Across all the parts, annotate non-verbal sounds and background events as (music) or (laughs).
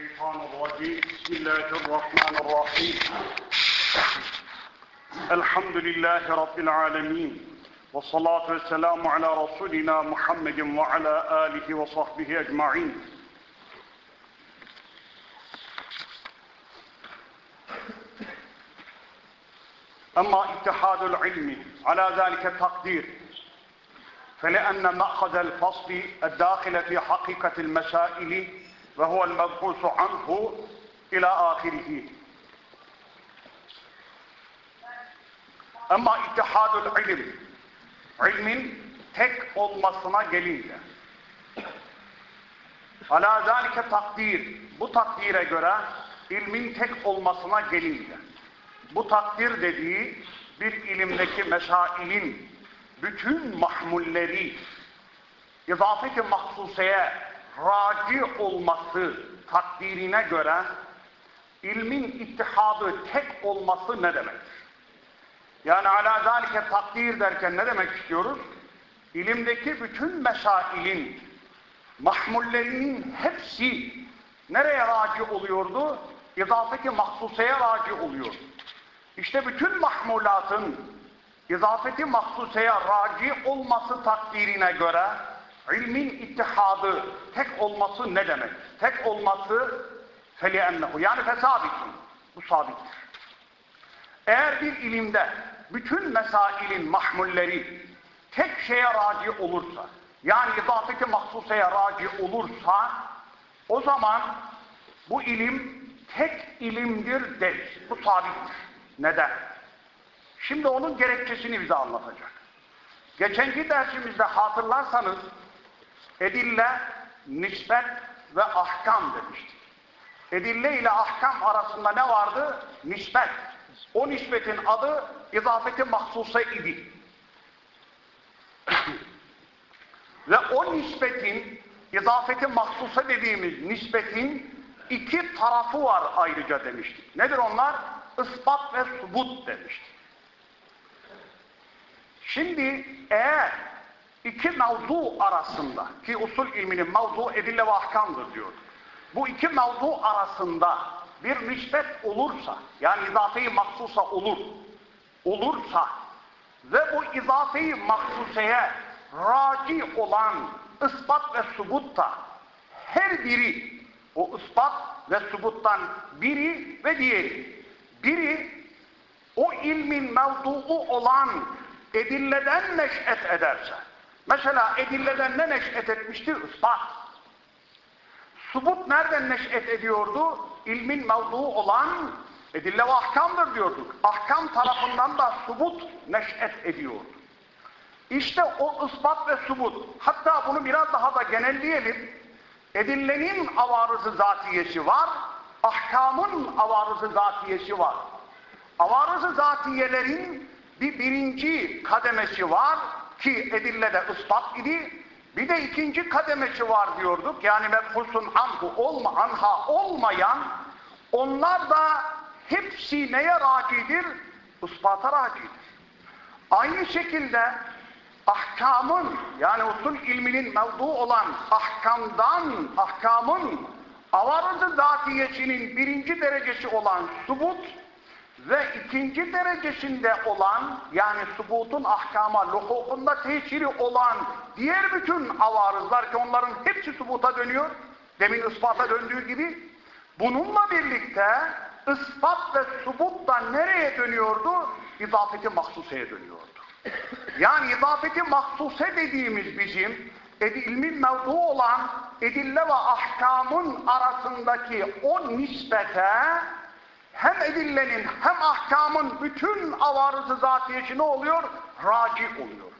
الشيطان الرجيم. بسم الله الرحمن الرحيم. الحمد لله رب العالمين. والصلاة والسلام على رسولنا محمد وعلى آله وصحبه أجمعين. أما اتحاد العلم على ذلك التقدير فلأن مأخذ الفصل الداخل في حقيقة المسائل ve huvel mebhusu anhu ila ahirihi. Ama ittihadul ilim, ilmin tek olmasına gelince, ala zalike takdir, bu takdire göre ilmin tek olmasına gelince, bu takdir dediği bir ilimdeki mesailin bütün mahmulleri, izafeti mahsuseye raci olması takdirine göre ilmin ittihadı tek olması ne demektir? Yani ala zalike takdir derken ne demek istiyoruz? İlimdeki bütün mesailin mahmullerinin hepsi nereye raci oluyordu? İzafeti mahsuseye raci oluyordu. İşte bütün mahmulatın izafeti mahsuseye raci olması takdirine göre ilmin ittihadı, tek olması ne demek? Tek olması feliennehu yani fesabitun. Bu sabittir. Eğer bir ilimde bütün mesailin mahmulleri tek şeye raci olursa, yani izafeti mahsuseye raci olursa, o zaman bu ilim tek ilimdir deriz. Bu sabittir. Neden? Şimdi onun gerekçesini bize anlatacak. Geçenki dersimizde hatırlarsanız edille, nispet ve ahkam demiştik. Edille ile ahkam arasında ne vardı? Nispet. O nispetin adı izafeti mahsusa idi. ve o nispetin, izafeti mahsusa dediğimiz nispetin iki tarafı var ayrıca demiştik. Nedir onlar? Ispat ve subut demiştik. Şimdi eğer iki mevzu arasında ki usul ilminin mevzu edille ve ahkamdır diyor. Bu iki mevzu arasında bir nispet olursa yani izafeyi mahsusa olur olursa ve bu izafeyi mahsuseye raci olan ispat ve subutta her biri o ispat ve subuttan biri ve diğeri biri o ilmin mevzuu olan edilleden neş'et ederse mesela edilleden ne neş'et etmişti? Ispat. Subut nereden neş'et ediyordu? İlmin mevzuu olan edille ve ahkamdır diyorduk. Ahkam tarafından da subut neş'et ediyordu. İşte o ispat ve subut. Hatta bunu biraz daha da genelleyelim. Edillenin avarızı zatiyesi var, ahkamın avarızı zatiyesi var. Avarızı zatiyelerin bir birinci kademesi var ki edillede ispat idi. Bir de ikinci kademesi var diyorduk. Yani mebhusun anhu olma, anha olmayan onlar da hepsi neye racidir? Ispata racidir. Aynı şekilde ahkamın yani usul ilminin mevzu olan ahkamdan, ahkamın avarızı zatiyesinin birinci derecesi olan subut ve ikinci derecesinde olan yani subutun ahkama, luhukunda tesiri olan diğer bütün avarızlar ki onların hepsi subuta dönüyor. Demin ispata döndüğü gibi. Bununla birlikte ispat ve subut da nereye dönüyordu? İzafeti mahsuseye dönüyordu. Yani izafeti mahsuse dediğimiz bizim ilmin mevzu olan edille ve ahkamın arasındaki o nispete hem edillenin hem ahkamın bütün avarızı zatiyesi ne oluyor? Raci oluyor.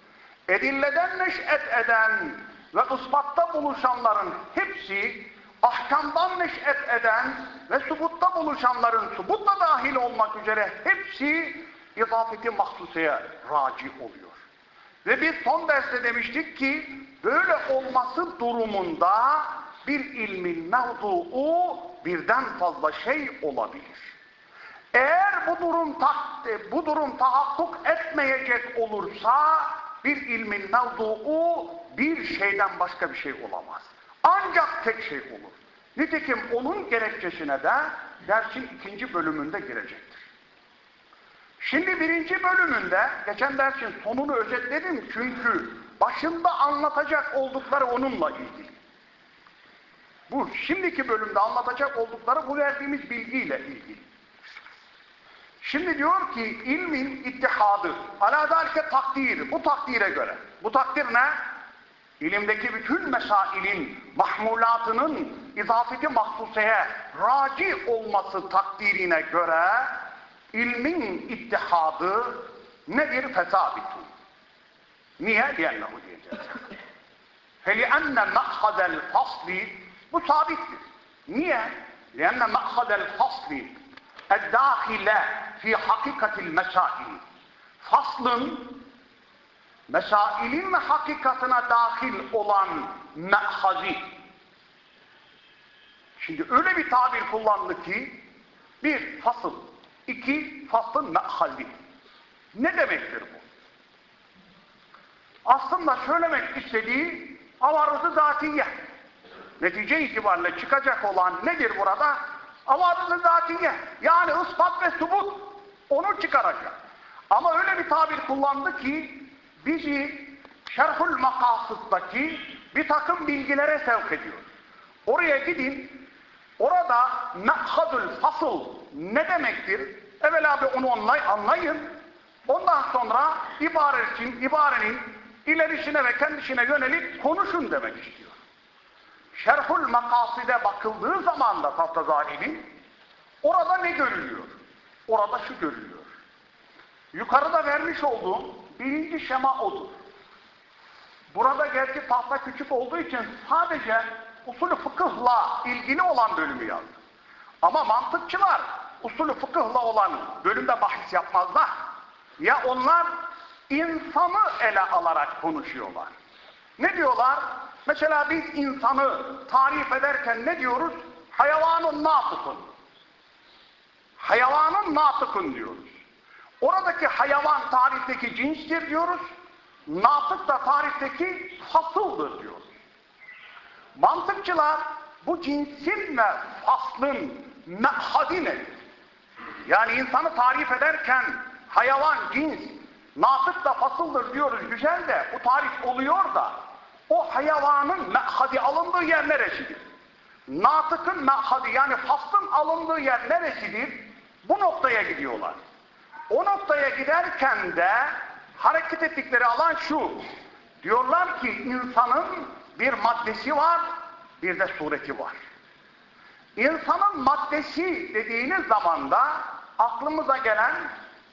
Edilleden neş'et eden ve ispatta buluşanların hepsi ahkamdan neş'et eden ve subutta buluşanların subutla dahil olmak üzere hepsi izafeti mahsuseye raci oluyor. Ve biz son derste demiştik ki böyle olması durumunda bir ilmin mevzuu birden fazla şey olabilir. Eğer bu durum bu durum tahakkuk etmeyecek olursa bir ilmin mevzuu bir şeyden başka bir şey olamaz. Ancak tek şey olur. Nitekim onun gerekçesine de dersin ikinci bölümünde girecektir. Şimdi birinci bölümünde, geçen dersin sonunu özetledim çünkü başında anlatacak oldukları onunla ilgili. Bu şimdiki bölümde anlatacak oldukları bu verdiğimiz bilgiyle ilgili. Şimdi diyor ki ilmin ittihadı, ala dalike takdiri, bu takdire göre. Bu takdir ne? İlimdeki bütün mesailin mahmulatının izafeti mahsuseye raci olması takdirine göre ilmin ittihadı nedir? Fesabitun. Niye? Diyenlehu diyeceğiz. فَلِأَنَّ مَأْخَذَ الْفَصْلِ Bu sabittir. Niye? لِأَنَّ مَأْخَذَ الْفَصْلِ Eddâhile fi hakikatil meşâil. Faslın meşailin ve hakikatına dahil olan mehazi. Şimdi öyle bir tabir kullandı ki bir fasıl, iki faslın mehali. Ne demektir bu? Aslında söylemek istediği avarızı zatiye. Netice itibariyle çıkacak olan nedir burada? Avarızı zatiye. Yani ispat ve subut. Onu çıkaracak. Ama öyle bir tabir kullandı ki bizi şerhul makasıttaki bir takım bilgilere sevk ediyor. Oraya gidin, orada me'hadül fasıl ne demektir? Evvela bir onu anlay anlayın. Ondan sonra ibaretin, ibarenin ilerisine ve kendisine yönelik konuşun demek istiyor. Şerhul makaside bakıldığı zaman da Taftazani'nin orada ne görülüyor? Orada şu görülüyor. Yukarıda vermiş olduğum birinci şema odur. Burada gerçi tahta küçük olduğu için sadece usulü fıkıhla ilgili olan bölümü yazdım. Ama mantıkçılar usulü fıkıhla olan bölümde bahis yapmazlar. Ya onlar insanı ele alarak konuşuyorlar. Ne diyorlar? Mesela biz insanı tarif ederken ne diyoruz? Hayvanın natıkın. Hayvanın natıkın diyoruz. Oradaki hayvan tarifteki cinstir diyoruz. Natık da tarifteki fasıldır diyoruz. Mantıkçılar bu cinsin ve faslın mehadi nedir? Yani insanı tarif ederken hayvan, cins, natık da fasıldır diyoruz güzel de bu tarif oluyor da o hayvanın mehadi alındığı yer neresidir? Natıkın mehadi yani faslın alındığı yer neresidir? Bu noktaya gidiyorlar. O noktaya giderken de hareket ettikleri alan şu. Diyorlar ki insanın bir maddesi var, bir de sureti var. İnsanın maddesi dediğiniz zaman da aklımıza gelen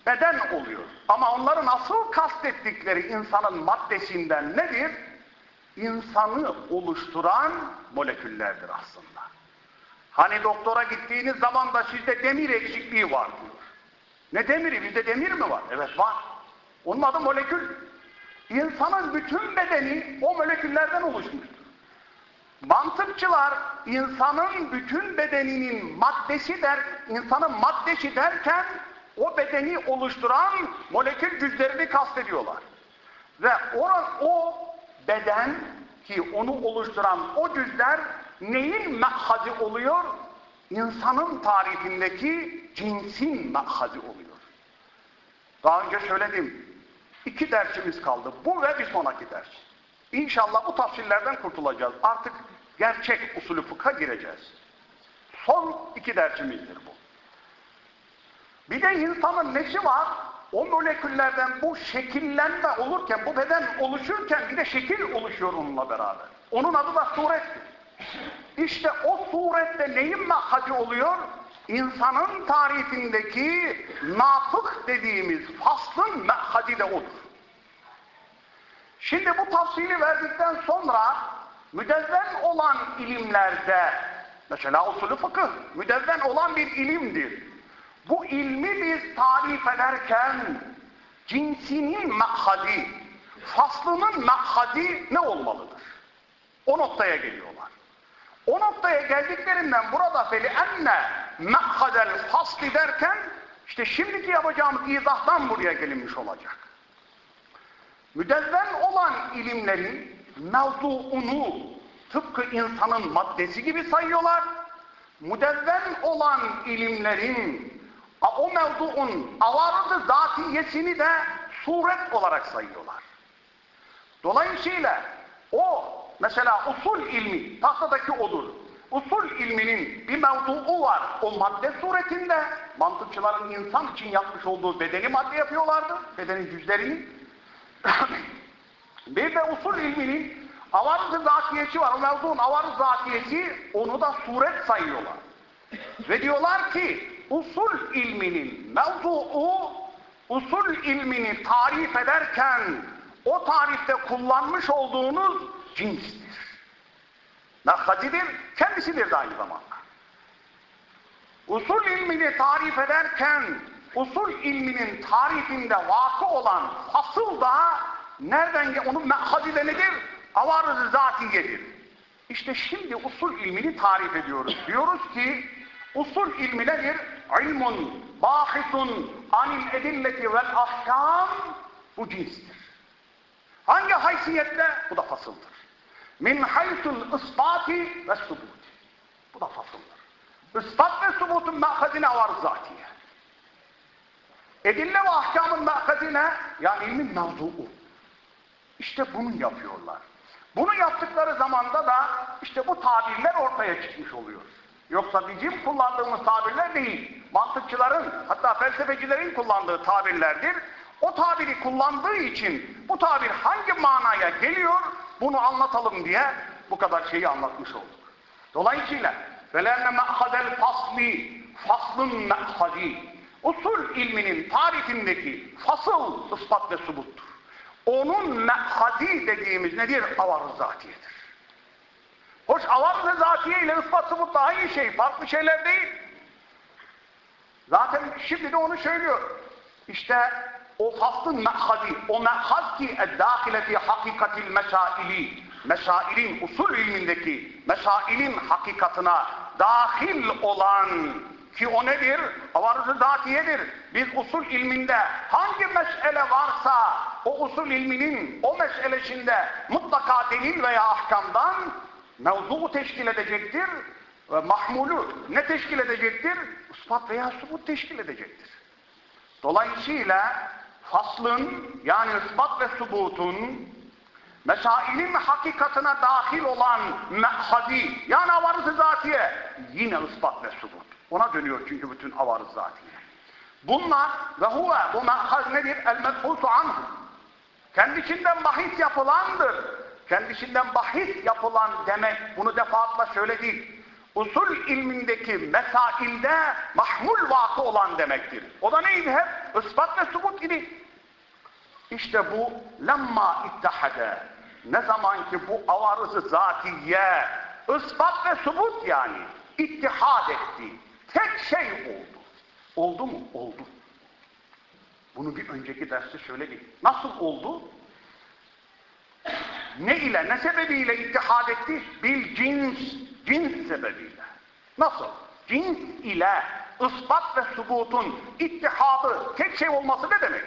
beden oluyor. Ama onların asıl kastettikleri insanın maddesinden nedir? İnsanı oluşturan moleküllerdir aslında. Hani doktora gittiğiniz zaman da sizde demir eksikliği var diyor. Ne demiri? Bizde demir mi var? Evet var. Onun adı molekül. İnsanın bütün bedeni o moleküllerden oluşmuştur. Mantıkçılar insanın bütün bedeninin maddesi der, insanın maddesi derken o bedeni oluşturan molekül cüzlerini kastediyorlar. Ve o, o beden ki onu oluşturan o cüzler neyin mehadi oluyor? İnsanın tarifindeki cinsin mehadi oluyor. Daha önce söyledim. İki dersimiz kaldı. Bu ve bir sonraki ders. İnşallah bu tafsillerden kurtulacağız. Artık gerçek usulü fıkha gireceğiz. Son iki dersimizdir bu. Bir de insanın nesi var? O moleküllerden bu şekillenme olurken, bu beden oluşurken bir de şekil oluşuyor onunla beraber. Onun adı da surettir. İşte o surette neyin mahacı oluyor? İnsanın tarifindeki natık dediğimiz faslın mehadi de odur. Şimdi bu tafsili verdikten sonra müdevven olan ilimlerde mesela usulü fıkıh müdevven olan bir ilimdir. Bu ilmi biz tarif ederken cinsinin mehadi, faslının mehadi ne olmalıdır? O noktaya geliyorlar. O noktaya geldiklerinden burada feli enne me'hadel fasli derken işte şimdiki yapacağımız izahtan buraya gelinmiş olacak. Müdevven olan ilimlerin mevzuunu tıpkı insanın maddesi gibi sayıyorlar. Mudevven olan ilimlerin o mevduun avarızı zatiyesini de suret olarak sayıyorlar. Dolayısıyla o mesela usul ilmi tahtadaki odur. Usul ilminin bir mevduu var. O madde suretinde mantıkçıların insan için yapmış olduğu bedeni madde yapıyorlardı. Bedenin yüzlerini. (coughs) bir de usul ilminin avarız zatiyesi var. O mevzuun avarız zatiyesi onu da suret sayıyorlar. Ve diyorlar ki usul ilminin mevzuu usul ilmini tarif ederken o tarifte kullanmış olduğunuz cinstir. Nakhacidir, kendisidir de aynı zamanda. Usul ilmini tarif ederken usul ilminin tarifinde vakı olan asıl da nereden onun mehazide nedir? Avarız zatiyedir. İşte şimdi usul ilmini tarif ediyoruz. Diyoruz ki usul ilmi nedir? İlmun, bahisun, anil edilleti vel ahkam bu cinstir. Hangi haysiyetle? Bu da fasıldır. Min haysul ispati ve subuti. Bu da fasıldır. Ispat ve subutun me'hazine var zatiye. Edille ve ahkamın me'hazine yani ilmin mevzuu. İşte bunu yapıyorlar. Bunu yaptıkları zamanda da işte bu tabirler ortaya çıkmış oluyor. Yoksa bizim kullandığımız tabirler değil. Mantıkçıların hatta felsefecilerin kullandığı tabirlerdir. O tabiri kullandığı için bu tabir hangi manaya geliyor bunu anlatalım diye bu kadar şeyi anlatmış olduk. Dolayısıyla velenne me'hadel fasli faslın me'hadi usul ilminin tarifindeki fasıl ispat ve subuttur. Onun me'hadi dediğimiz nedir? Avarız zatiyedir. Hoş avarız zatiye ile ispat subut da aynı şey. Farklı şeyler değil. Zaten şimdi de onu söylüyor. İşte o faslın me'hadi, o me'had ki eddâhileti hakikatil meşaili, meşailin usul ilmindeki meşailin hakikatına dahil olan ki o nedir? Avarızı zatiyedir. Biz usul ilminde hangi mesele varsa o usul ilminin o meselesinde mutlaka delil veya ahkamdan mevzuu teşkil edecektir ve mahmulu ne teşkil edecektir? Ispat veya subut teşkil edecektir. Dolayısıyla faslın yani ispat ve subutun mesailin hakikatına dahil olan mehadi yani avarız zatiye yine ispat ve subut. Ona dönüyor çünkü bütün avarız zatiye. Bunlar ve huve bu mehaz nedir? El medhusu anhu. Kendisinden bahis yapılandır. Kendisinden bahis yapılan demek bunu defaatle söyledik. Usul ilmindeki mesailde mahmul vakı olan demektir. O da neydi hep? Ispat ve subut idi. İşte bu lemma ittihade ne zaman ki bu avarızı zatiye ispat ve subut yani ittihad etti. Tek şey oldu. Oldu mu? Oldu. Bunu bir önceki derste söyledik. Nasıl oldu? Ne ile, ne sebebiyle ittihad etti? Bil cins, cins sebebiyle. Nasıl? Cins ile ispat ve subutun ittihadı, tek şey olması ne demek?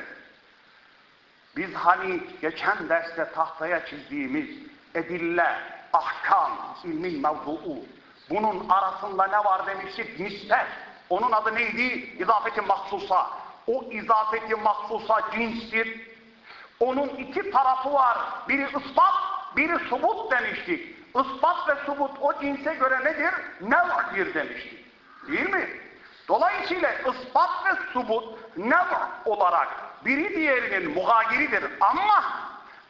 Biz hani geçen derste tahtaya çizdiğimiz edille, ahkam, ilmin mevzuu, bunun arasında ne var demiştik? Nispet. Onun adı neydi? İzafeti mahsusa. O izafeti mahsusa cinstir. Onun iki tarafı var. Biri ispat, biri subut demiştik. Ispat ve subut o cinse göre nedir? Nev'dir demiştik. Değil mi? Dolayısıyla ispat ve subut nev olarak biri diğerinin muhagiridir. Ama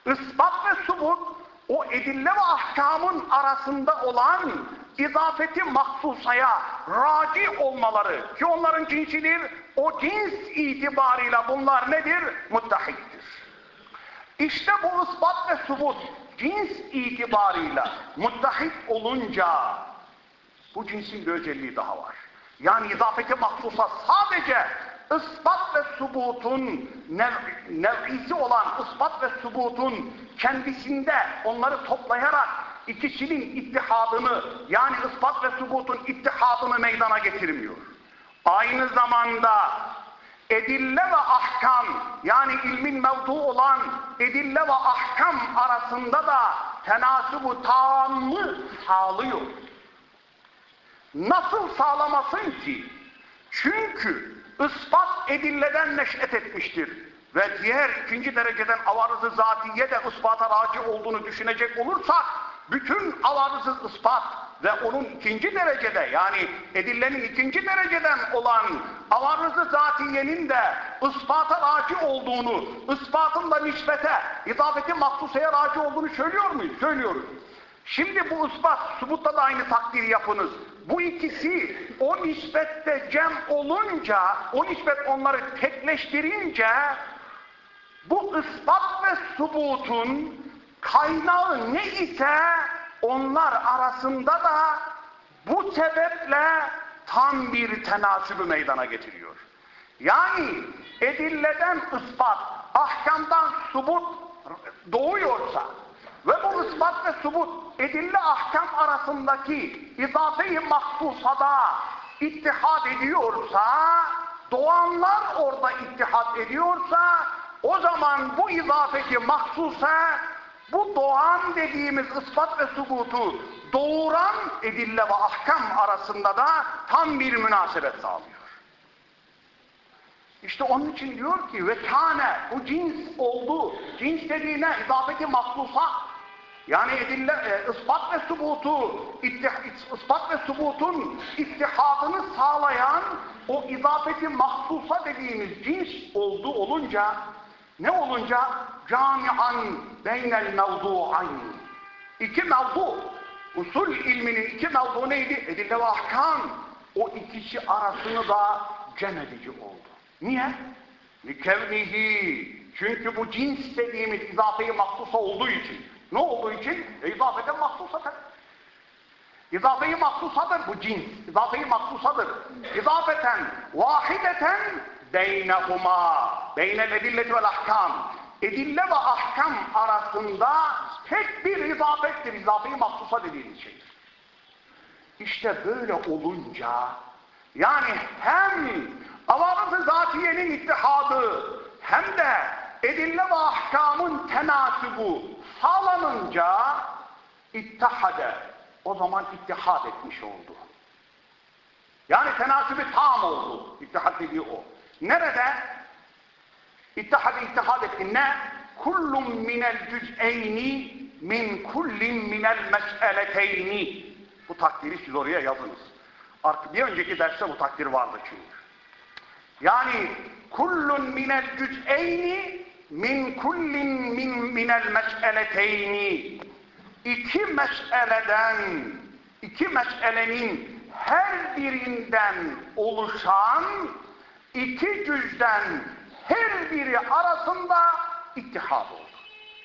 ispat ve subut o edille ve ahkamın arasında olan izafeti mahsusaya raci olmaları ki onların cinsidir, o cins itibarıyla bunlar nedir? Muttahittir. İşte bu ispat ve subut cins itibarıyla muttahit olunca bu cinsin bir özelliği daha var. Yani izafeti mahsusa sadece ispat ve subutun nev, nev'isi olan ispat ve subutun kendisinde onları toplayarak ikisinin ittihadını yani ispat ve subutun ittihadını meydana getirmiyor. Aynı zamanda edille ve ahkam yani ilmin mevdu olan edille ve ahkam arasında da tenasubu tamı sağlıyor. Nasıl sağlamasın ki? Çünkü ispat edilleden neş'et etmiştir. Ve diğer ikinci dereceden avarızı zatiye de ispata raci olduğunu düşünecek olursak, bütün avarızı ispat ve onun ikinci derecede yani edillenin ikinci dereceden olan avarızı zatiyenin de ispata raci olduğunu, ispatın da nispete, izafeti mahsuseye raci olduğunu söylüyor muyuz? Söylüyoruz. Şimdi bu ispat, subutta da aynı takdir yapınız. Bu ikisi o nispette cem olunca, o nispet onları tekleştirince bu ispat ve subutun kaynağı ne ise onlar arasında da bu sebeple tam bir tenasübü meydana getiriyor. Yani edilleden ispat, ahkamdan subut doğuyorsa ve bu ispat ve subut edille ahkam arasındaki izafe-i mahsusada ittihad ediyorsa, doğanlar orada ittihad ediyorsa, o zaman bu izafeti mahsusa, bu doğan dediğimiz ispat ve subutu doğuran edille ve ahkam arasında da tam bir münasebet sağlıyor. İşte onun için diyor ki ve kâne bu cins oldu. Cins dediğine izafeti mahsusa yani edille, e, ispat ve subutu ittih, ispat ve subutun ittihadını sağlayan o izafeti mahsusa dediğimiz cins oldu olunca ne olunca camian beynel mevdu'ayn iki mevdu usul ilminin iki mevdu neydi? Edille ve ahkam o ikisi arasını da cem edici oldu. Niye? Likevnihi çünkü bu cins dediğimiz izafeyi mahsusa olduğu için ne olduğu için? E, izafeten mahsusadır. İzafeyi mahsusadır bu cins. İzafeyi mahsusadır. İzafeten, vahideten beynehuma. Beynel edilleti vel ahkam. Edille ve ahkam arasında tek bir izafettir. İzafeyi mahsusa dediğimiz şeydir. İşte böyle olunca yani hem avarız-ı zatiyenin ittihadı hem de edille ve ahkamın tenasubu sağlanınca ittihade o zaman ittihad etmiş oldu. Yani tenasübü tam oldu. İttihad dediği o. Nerede? İttihad ittihad etti. Ne? Kullum minel cüz'eyni min kullin minel mes'eleteyni. Bu takdiri siz oraya yazınız. Artık bir önceki derste bu takdir vardı çünkü. Yani kullun minel cüz'eyni min kullin min minel mes'eleteyni. İki meseleden, iki meselenin her birinden oluşan iki cüzden her biri arasında ittihad oldu.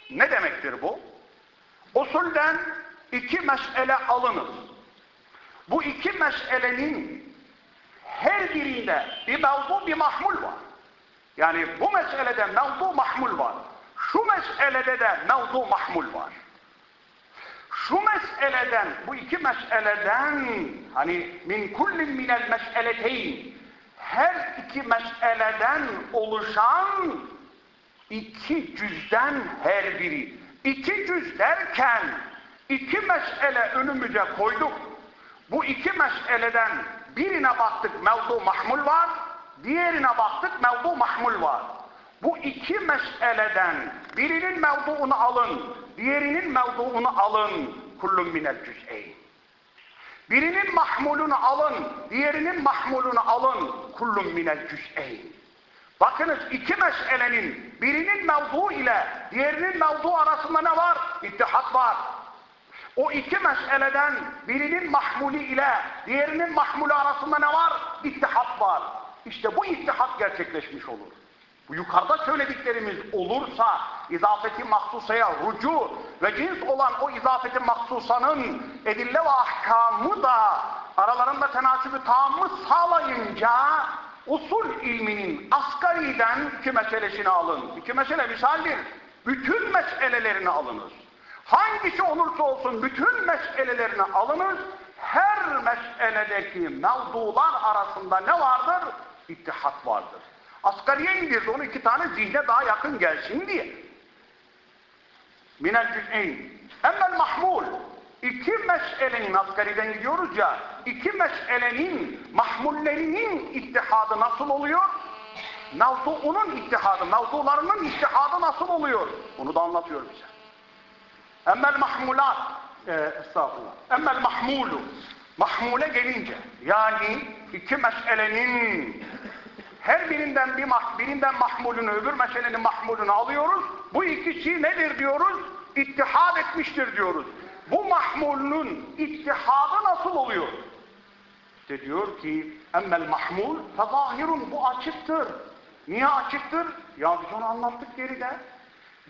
Ne demektir bu? Usulden iki mesele alınır. Bu iki meselenin her birinde bir mevzu bir mahmul var. Yani bu meselede mevzu mahmul var. Şu meselede de mevzu mahmul var. Şu meseleden, bu iki meseleden hani min kullin minel meseleteyn her iki meseleden oluşan iki cüzden her biri. İki cüz derken iki mesele önümüze koyduk. Bu iki meseleden birine baktık mevzu mahmul var, diğerine baktık mevzu mahmul var. Bu iki meseleden birinin mevzuunu alın, diğerinin mevzuunu alın. Kullun minel cüz'eyn. Birinin mahmulunu alın, diğerinin mahmulunu alın. Kullun minel cüz'eyn. Bakınız iki meselenin birinin mevzu ile diğerinin mevzu arasında ne var? İttihat var. O iki meseleden birinin mahmuli ile diğerinin mahmulu arasında ne var? İttihat var. İşte bu ittihat gerçekleşmiş olur. Bu yukarıda söylediklerimiz olursa izafeti mahsusaya rucu ve cins olan o izafeti mahsusanın edille ve ahkamı da aralarında tenasübü tamı sağlayınca usul ilminin asgariden iki meselesini alın. İki mesele misaldir. Bütün meselelerini alınız. Hangisi olursa olsun bütün meselelerini alınız. Her meseledeki mevzular arasında ne vardır? İttihat vardır. Asgariye indirdi onu iki tane zihne daha yakın gelsin diye. minel cüz'eyn. Emmel mahmul. İki meşelenin asgariden gidiyoruz ya, iki meşelenin mahmullerinin ittihadı nasıl oluyor? Mevzuunun ittihadı, mevzularının ittihadı nasıl oluyor? Bunu da anlatıyor bize. Emmel mahmulat, e, estağfurullah. Emmel mahmulu, mahmule gelince, yani iki meselenin her birinden bir mah, birinden mahmulünü, öbür meselenin mahmulünü alıyoruz. Bu ikisi nedir diyoruz? İttihad etmiştir diyoruz. Bu mahmulünün ittihadı nasıl oluyor? İşte diyor ki emmel mahmul fezahirun bu açıktır. Niye açıktır? Ya biz onu anlattık geride.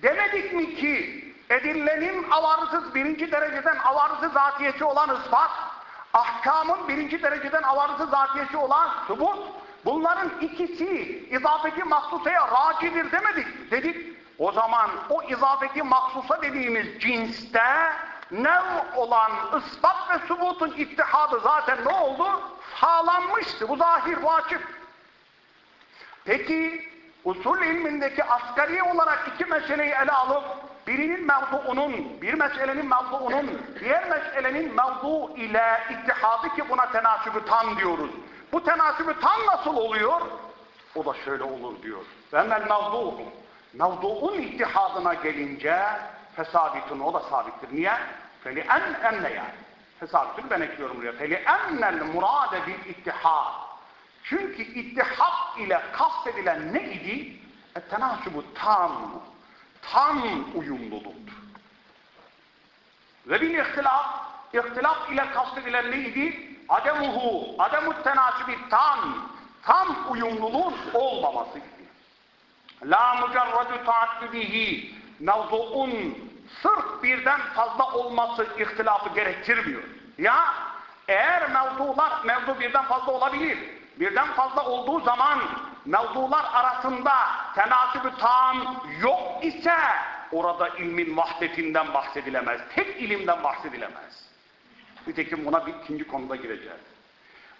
Demedik mi ki edillenin avarsız birinci dereceden avarsız zatiyeti olan ispat, ahkamın birinci dereceden avarsız zatiyeti olan subut, bunların ikisi izafeti mahsusaya racidir demedik. Dedik o zaman o izafeti mahsusa dediğimiz cinste nev olan ispat ve subutun ittihadı zaten ne oldu? Sağlanmıştı. Bu zahir, bu açık. Peki usul ilmindeki asgari olarak iki meseleyi ele alıp birinin mevzuunun, bir meselenin mevzuunun diğer meselenin mevzu ile ittihadı ki buna tenasübü tam diyoruz. Bu tenasübü tam nasıl oluyor? O da şöyle olur diyor. Vemmel mevzu. Mevzuun ittihadına gelince fesabitun o da sabittir. Niye? Feli en enne yani. Fesabitun ben ekliyorum buraya. Feli ennel murade bil ittihad. Çünkü ittihat ile kastedilen ne idi? Tenasubu tam, tam uyumluluktu. Ve bil ihtilaf, ihtilaf ile kastedilen neydi? Ademuhu, ademut tenasubi tam, tam uyumluluğun olmamasıydı. La mucarradu taattubihi, mevzuun sırf birden fazla olması ihtilafı gerektirmiyor. Ya eğer mevzular, mevzu birden fazla olabilir. Birden fazla olduğu zaman mevzular arasında tenasübü tam yok ise orada ilmin vahdetinden bahsedilemez. Tek ilimden bahsedilemez. Nitekim buna bir ikinci konuda gireceğiz.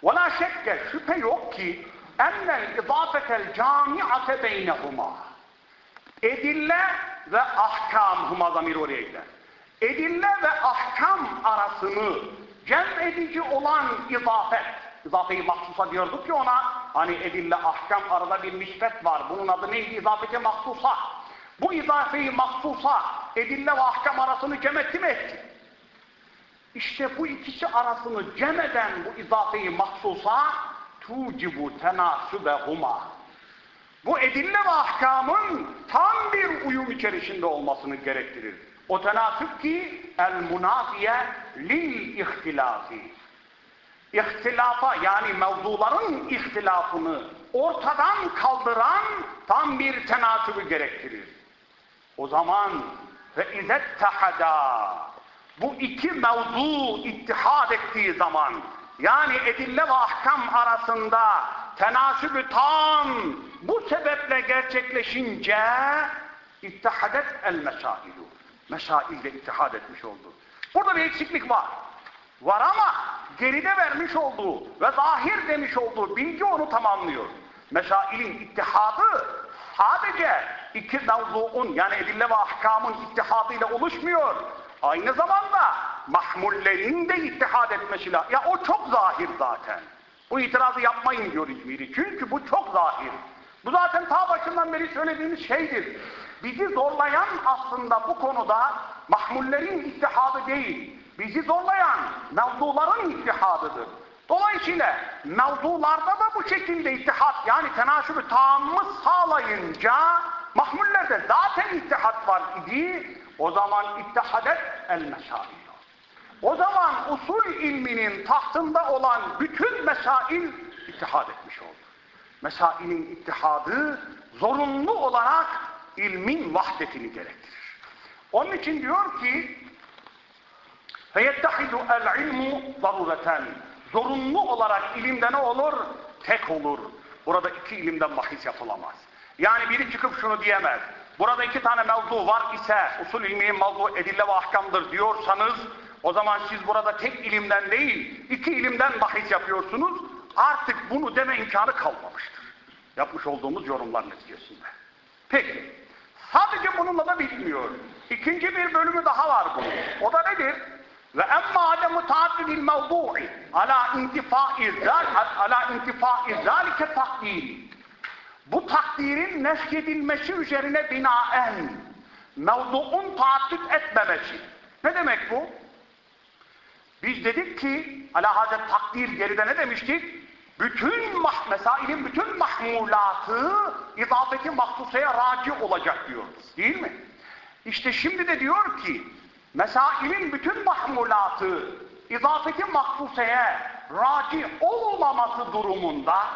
وَلَا şekke şüphe yok ki ennel izafetel camiate beynehuma edille ve ahkam huma zamiri oraya gider. Edille ve ahkam arasını cem edici olan izafet İzafeyi mahsusa diyorduk ki ona hani edille ahkam arada bir nispet var. Bunun adı neydi? İzafeti mahsusa. Bu izafeyi mahsusa edille ve ahkam arasını cem etti mi etti? İşte bu ikisi arasını cem eden bu izafeyi mahsusa tucibu tenasübehuma. Bu edille ve ahkamın tam bir uyum içerisinde olmasını gerektirir. O tenasüp ki el munafiye lil ihtilafi ihtilafa yani mevzuların ihtilafını ortadan kaldıran tam bir tenasübü gerektirir. O zaman ve izzet tahada bu iki mevzu ittihad ettiği zaman yani edille ve ahkam arasında tenasübü tam bu sebeple gerçekleşince ittihadet el meşailu. Meşail de ittihad etmiş oldu. Burada bir eksiklik var. Var ama geride vermiş olduğu ve zahir demiş olduğu bilgi onu tamamlıyor. Meşailin ittihadı sadece iki mevzuun yani edille ve ahkamın ittihadıyla oluşmuyor. Aynı zamanda mahmullerin de ittihad etmesi lazım. Ya o çok zahir zaten. Bu itirazı yapmayın diyor İzmir'i. Çünkü bu çok zahir. Bu zaten ta başından beri söylediğimiz şeydir. Bizi zorlayan aslında bu konuda mahmullerin ittihadı değil bizi zorlayan mevzuların ittihadıdır. Dolayısıyla mevzularda da bu şekilde ittihat yani tenaşürü tamamı sağlayınca mahmullerde zaten ittihat var idi. O zaman ittihadet el meşail. O zaman usul ilminin tahtında olan bütün mesail ittihad etmiş oldu. Mesailin ittihadı zorunlu olarak ilmin vahdetini gerektirir. Onun için diyor ki فَيَتَّحِدُ الْعِلْمُ ضَرُورَةً Zorunlu olarak ilimde ne olur? Tek olur. Burada iki ilimden bahis yapılamaz. Yani biri çıkıp şunu diyemez. Burada iki tane mevzu var ise usul ilminin mevzu edille ve ahkamdır diyorsanız o zaman siz burada tek ilimden değil iki ilimden bahis yapıyorsunuz. Artık bunu deme imkanı kalmamıştır. Yapmış olduğumuz yorumlar neticesinde. Peki. Sadece bununla da bitmiyor. İkinci bir bölümü daha var bunun. O da nedir? Ve emma ademu taaddidil mevdu'i ala intifa'i zalike takdiri. Bu takdirin nefyedilmesi üzerine binaen mevduun taaddüt etmemesi. Ne demek bu? Biz dedik ki ala hazret takdir geride ne demiştik? Bütün mah mesailin bütün mahmulatı izafeti mahsuseye raci olacak diyoruz. Değil mi? İşte şimdi de diyor ki mesailin bütün mahmulatı izafeti mahsuseye raci olmaması durumunda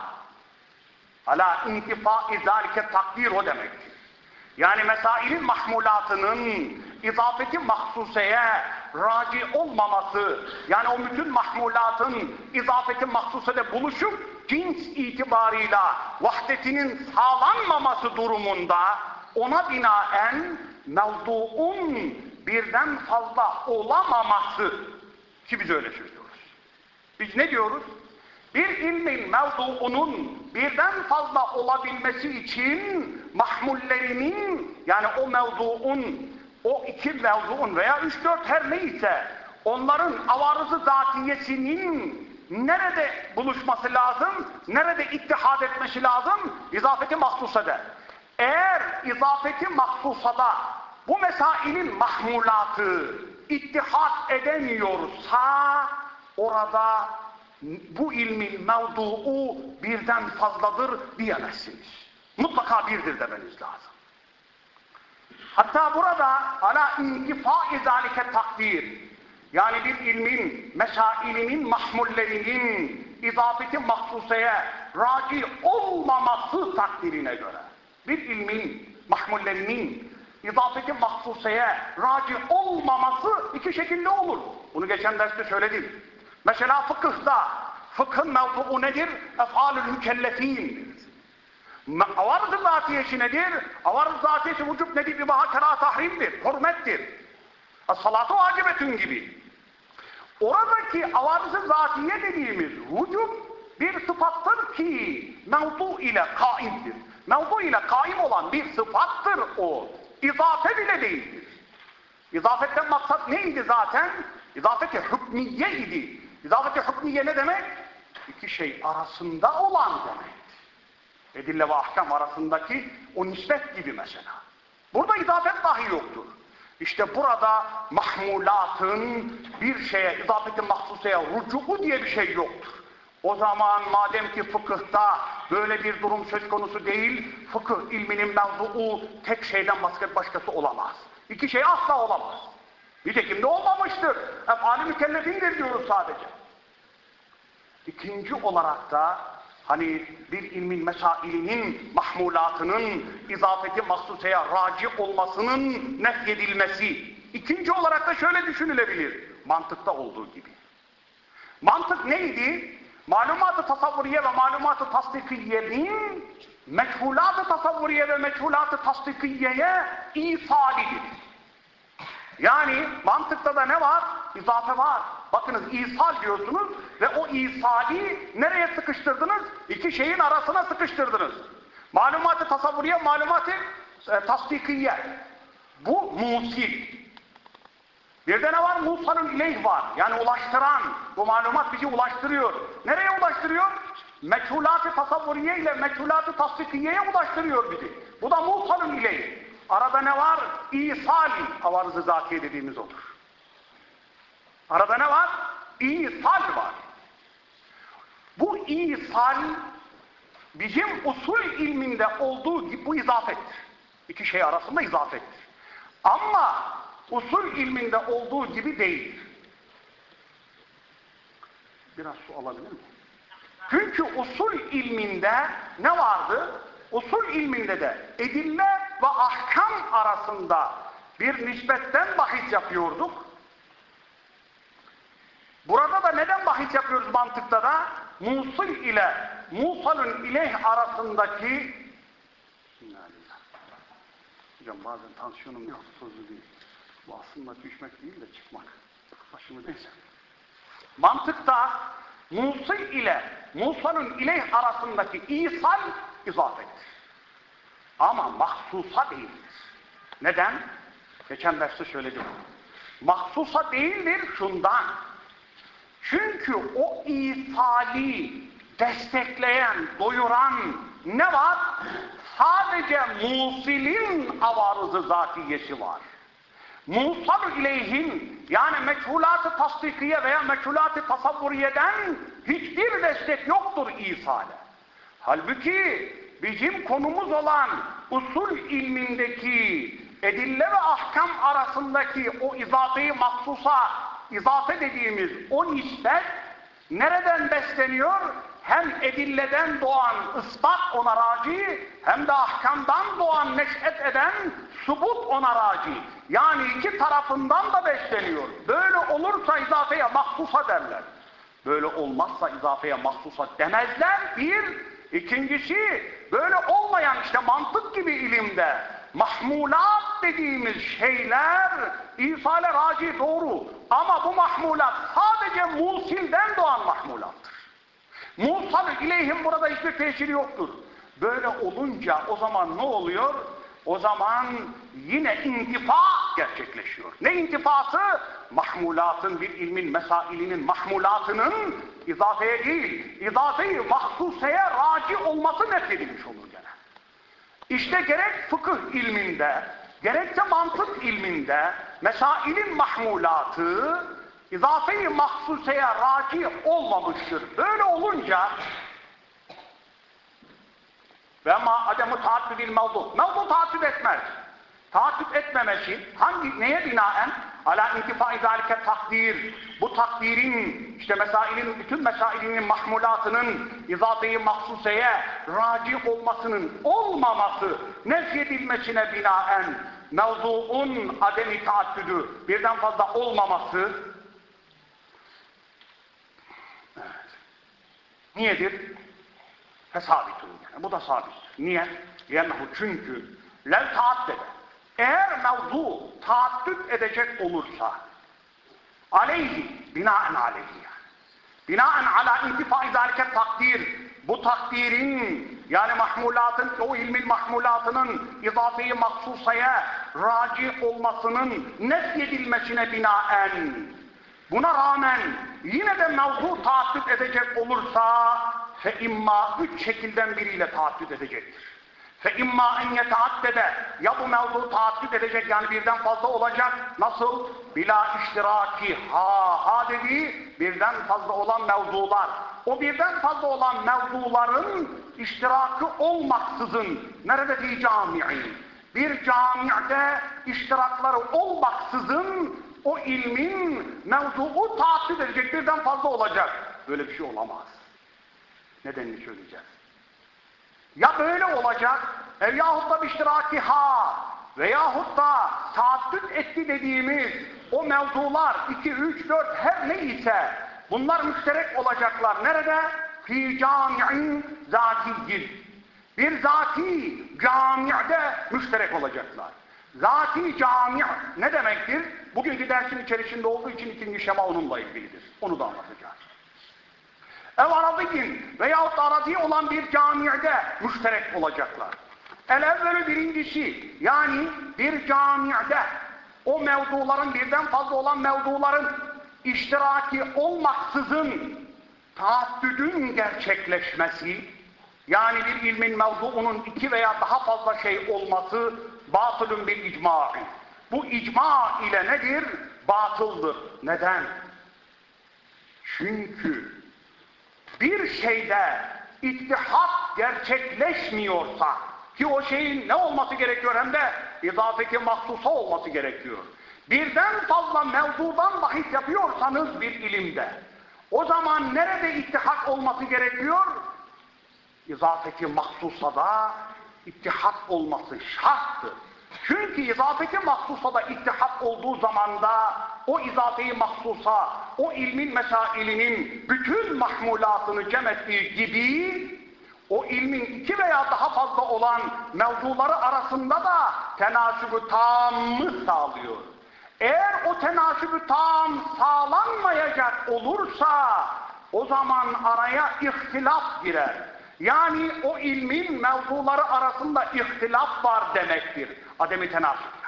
ala intifa izalike takdir o demektir. Yani mesailin mahmulatının izafeti mahsuseye raci olmaması, yani o bütün mahmulatın izafeti mahsusede buluşup cins itibarıyla vahdetinin sağlanmaması durumunda ona binaen mevduun birden fazla olamaması ki biz öyle söylüyoruz. Biz ne diyoruz? Bir ilmin mevduunun birden fazla olabilmesi için mahmullerinin yani o mevduun o iki mevzuun veya üç dört her neyse onların avarızı zatiyesinin nerede buluşması lazım, nerede ittihad etmesi lazım? İzafeti mahsusede. Eğer izafeti mahsusada bu mesailin mahmulatı ittihad edemiyorsa orada bu ilmin mevduu birden fazladır diyemezsiniz. Mutlaka birdir demeniz lazım. Hatta burada ala intifai zalike takdir yani bir ilmin, mesailinin, mahmullerinin izafeti mahsuseye raci olmaması takdirine göre bir ilmin, mahmullerinin izafeti mahsuseye raci olmaması iki şekilde olur. Bunu geçen derste söyledim. Mesela fıkıhta, fıkhın mevzuu nedir? Efalül mükellefin. Avarız-ı zatiyesi nedir? Avarız-ı zatiyesi vücub nedir? İbaha kera tahrimdir, hürmettir. Salatu vacibetün gibi. Oradaki avarız-ı zatiye dediğimiz vücub bir sıfattır ki mevzu ile kaimdir. Mevzu ile kaim olan bir sıfattır o. İzafe bile değildir. İzafetten maksat neydi zaten? İzafeti hükmiye idi. İzafeti hükmiye ne demek? İki şey arasında olan demek. Edille ve ahkam arasındaki o nispet gibi mesela. Burada izafet dahi yoktur. İşte burada mahmulatın bir şeye, izafeti mahsuseye rucuğu diye bir şey yoktur. O zaman madem ki fıkıhta böyle bir durum söz konusu değil, fıkıh ilminin mevzuu tek şeyden başka başkası olamaz. İki şey asla olamaz. Nitekim de olmamıştır. Hep alim mükellefindir diyoruz sadece. İkinci olarak da hani bir ilmin mesailinin mahmulatının izafeti mahsuseye raci olmasının nefyedilmesi. İkinci olarak da şöyle düşünülebilir. Mantıkta olduğu gibi. Mantık neydi? Malumat-ı tasavvuriye ve malumat-ı tasdikiyenin meçhulat-ı tasavvuriye ve meçhulat-ı tasdikiyeye ifalidir. Yani mantıkta da ne var? İzafe var. Bakınız ishal diyorsunuz ve o ishali nereye sıkıştırdınız? İki şeyin arasına sıkıştırdınız. Malumat-ı tasavvuriye, malumat-ı e, tasdikiye. Bu musil. Bir de ne var? Musalın ileyh var. Yani ulaştıran. Bu malumat bizi ulaştırıyor. Nereye ulaştırıyor? Meçhulat-ı tasavvuriye ile meçhulat-ı tasdikiyeye ulaştırıyor bizi. Bu da musalın ileyh. Arada ne var? İsal avarızı zatiye dediğimiz olur. Arada ne var? İsal var. Bu isal bizim usul ilminde olduğu gibi bu izafettir. İki şey arasında izafettir. Ama usul ilminde olduğu gibi değil. Biraz su alabilir miyim? Çünkü usul ilminde ne vardı? Usul ilminde de edille ve ahkam arasında bir nispetten bahis yapıyorduk. Burada da neden bahis yapıyoruz mantıkta da? Musul ile Musal'ın ileyh arasındaki Hocam bazen tansiyonum yok sözü değil. Bu aslında düşmek değil de çıkmak. Başımı neyse. Mantıkta Musul ile Musa'nın ileyh arasındaki isal izafettir. Ama mahsusa değildir. Neden? Geçen derste söyledim. Mahsusa değildir şundan. Çünkü o isali destekleyen, doyuran ne var? Sadece musilin avarızı zatiyesi var. Musal ileyhin yani meçhulat-ı tasdikiye veya meçhulat-ı tasavvuriyeden hiçbir destek yoktur İsa'da. Halbuki bizim konumuz olan usul ilmindeki edille ve ahkam arasındaki o izafeyi mahsusa, izafe dediğimiz o nispet nereden besleniyor? Hem edilleden doğan ispat ona raci, hem de ahkamdan doğan neş'et eden subut ona raci. Yani iki tarafından da besleniyor. Böyle olursa izafeye mahsusa derler. Böyle olmazsa izafeye mahsusa demezler. Bir, ikincisi böyle olmayan işte mantık gibi ilimde mahmulat dediğimiz şeyler İsa'le raci doğru. Ama bu mahmulat sadece musilden doğan mahmulattır. Musal ileyhim burada hiçbir tesiri yoktur. Böyle olunca o zaman ne oluyor? O zaman yine intifa gerçekleşiyor. Ne intifası? Mahmulatın bir ilmin mesailinin mahmulatının izafeye değil, izafeyi mahsuseye raci olması nefredilmiş olur gene. İşte gerek fıkıh ilminde, gerekse mantık ilminde mesailin mahmulatı izafeyi mahsuseye raci olmamıştır. Böyle olunca ve ma ademu taaddüdil mevdu. Mevdu taaddüd etmez. Taaddüd etmemesi hangi neye binaen? Ala intifai zalike takdir. Bu takdirin işte mesailin bütün mesailinin mahmulatının izafeyi mahsuseye raci olmasının olmaması nefyedilmesine binaen mevzuun ademi taaddüdü birden fazla olmaması evet. niyedir? Fesabitun yani. Bu da sabit. Niye? Yennehu çünkü lev taaddede. Eğer mevzu taaddüt edecek olursa aleyhi, binaen aleyhi yani. Binaen ala intifai zalike takdir. Bu takdirin yani mahmulatın, o ilmin mahmulatının izafeyi maksusaya raci olmasının nefyedilmesine binaen buna rağmen yine de mevzu taaddüt edecek olursa fe imma üç şekilden biriyle taaddüt edecektir. Fe imma en yetaaddede ya bu mevzu taaddüt edecek yani birden fazla olacak. Nasıl? Bila iştiraki ha ha dediği birden fazla olan mevzular. O birden fazla olan mevzuların iştirakı olmaksızın nerede bir cami'i? Bir cami'de iştirakları olmaksızın o ilmin mevzuu taaddüt edecek birden fazla olacak. Böyle bir şey olamaz. Nedenini söyleyeceğiz. Ya böyle olacak veyahut da iştiraki ha veyahut da taaddüt etti dediğimiz o mevzular 2, 3, 4 her ne bunlar müşterek olacaklar. Nerede? Fi cami'in zatiyyin. Bir zati cami'de müşterek olacaklar. Zati cami' ne demektir? Bugünkü dersin içerisinde olduğu için ikinci şema onunla ilgilidir. Onu da anlatacağız. Ev arabiyin veyahut arazi olan bir cami'de müşterek olacaklar. El evveli birincisi yani bir cami'de o mevzuların birden fazla olan mevzuların iştiraki olmaksızın taaddüdün gerçekleşmesi yani bir ilmin mevzuunun iki veya daha fazla şey olması batılın bir icma. Bu icma ile nedir? Batıldır. Neden? Çünkü bir şeyde ittihat gerçekleşmiyorsa ki o şeyin ne olması gerekiyor hem de izafeti mahsusa olması gerekiyor. Birden fazla mevzudan bahis yapıyorsanız bir ilimde o zaman nerede ittihat olması gerekiyor? İzafeti mahsusa da ittihat olması şarttır. Çünkü izafeti mahsusada ittihat olduğu zamanda o izafeyi mahsusa, o ilmin mesailinin bütün mahmulatını cem ettiği gibi o ilmin iki veya daha fazla olan mevzuları arasında da tenasübü tamı sağlıyor. Eğer o tenasübü tam sağlanmayacak olursa o zaman araya ihtilaf girer. Yani o ilmin mevzuları arasında ihtilaf var demektir. Ademi tenasüp.